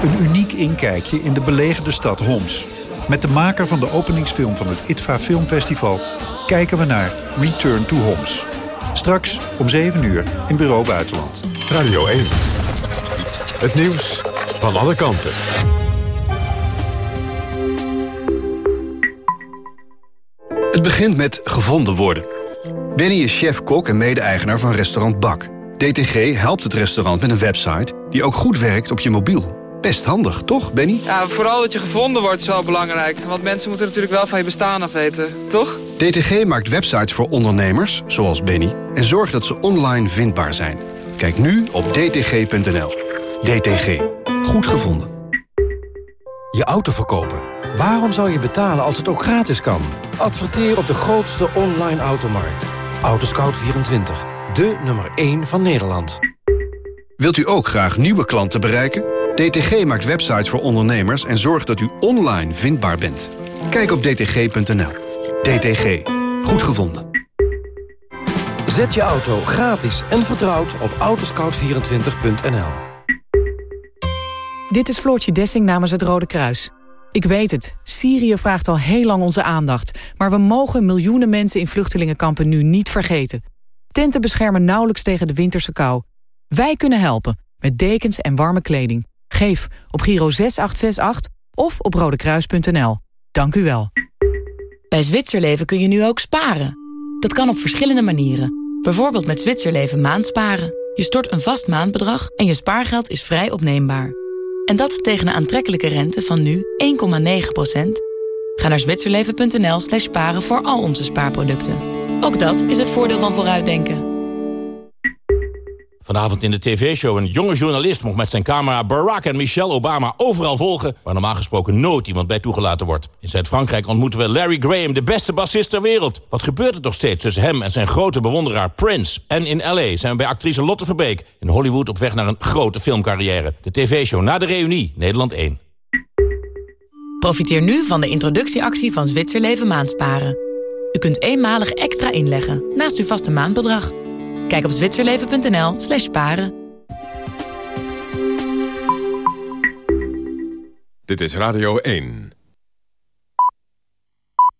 Een uniek inkijkje in de belegerde stad Homs. Met de maker van de openingsfilm van het ITVA Filmfestival kijken we naar Return to Homs. Straks om 7 uur in Bureau Buitenland. Radio 1. Het nieuws van alle kanten. Het begint met gevonden worden. Benny is chef-kok en mede-eigenaar van restaurant Bak. DTG helpt het restaurant met een website die ook goed werkt op je mobiel. Best handig, toch, Benny? Ja, vooral dat je gevonden wordt is wel belangrijk. Want mensen moeten natuurlijk wel van je bestaan af weten, toch? DTG maakt websites voor ondernemers, zoals Benny... en zorgt dat ze online vindbaar zijn. Kijk nu op dtg.nl. DTG. Goed gevonden. Je auto verkopen. Waarom zou je betalen als het ook gratis kan? Adverteer op de grootste online automarkt. Autoscout24. De nummer 1 van Nederland. Wilt u ook graag nieuwe klanten bereiken? DTG maakt websites voor ondernemers en zorgt dat u online vindbaar bent. Kijk op dtg.nl. DTG. Goed gevonden. Zet je auto gratis en vertrouwd op autoscout24.nl. Dit is Floortje Dessing namens het Rode Kruis. Ik weet het, Syrië vraagt al heel lang onze aandacht... maar we mogen miljoenen mensen in vluchtelingenkampen nu niet vergeten. Tenten beschermen nauwelijks tegen de winterse kou. Wij kunnen helpen, met dekens en warme kleding. Geef op Giro 6868 of op rodekruis.nl. Dank u wel. Bij Zwitserleven kun je nu ook sparen. Dat kan op verschillende manieren. Bijvoorbeeld met Zwitserleven maandsparen. Je stort een vast maandbedrag en je spaargeld is vrij opneembaar. En dat tegen een aantrekkelijke rente van nu 1,9% Ga naar zwitserleven.nl slash sparen voor al onze spaarproducten. Ook dat is het voordeel van vooruitdenken. Vanavond in de tv-show een jonge journalist mocht met zijn camera Barack en Michelle Obama overal volgen... waar normaal gesproken nooit iemand bij toegelaten wordt. In Zuid-Frankrijk ontmoeten we Larry Graham, de beste bassist ter wereld. Wat gebeurt er toch steeds tussen hem en zijn grote bewonderaar Prince? En in L.A. zijn we bij actrice Lotte Verbeek. In Hollywood op weg naar een grote filmcarrière. De tv-show na de reunie, Nederland 1. Profiteer nu van de introductieactie van Zwitserleven Maandsparen. U kunt eenmalig extra inleggen naast uw vaste maandbedrag. Kijk op zwitserleven.nl slash paren. Dit is Radio 1.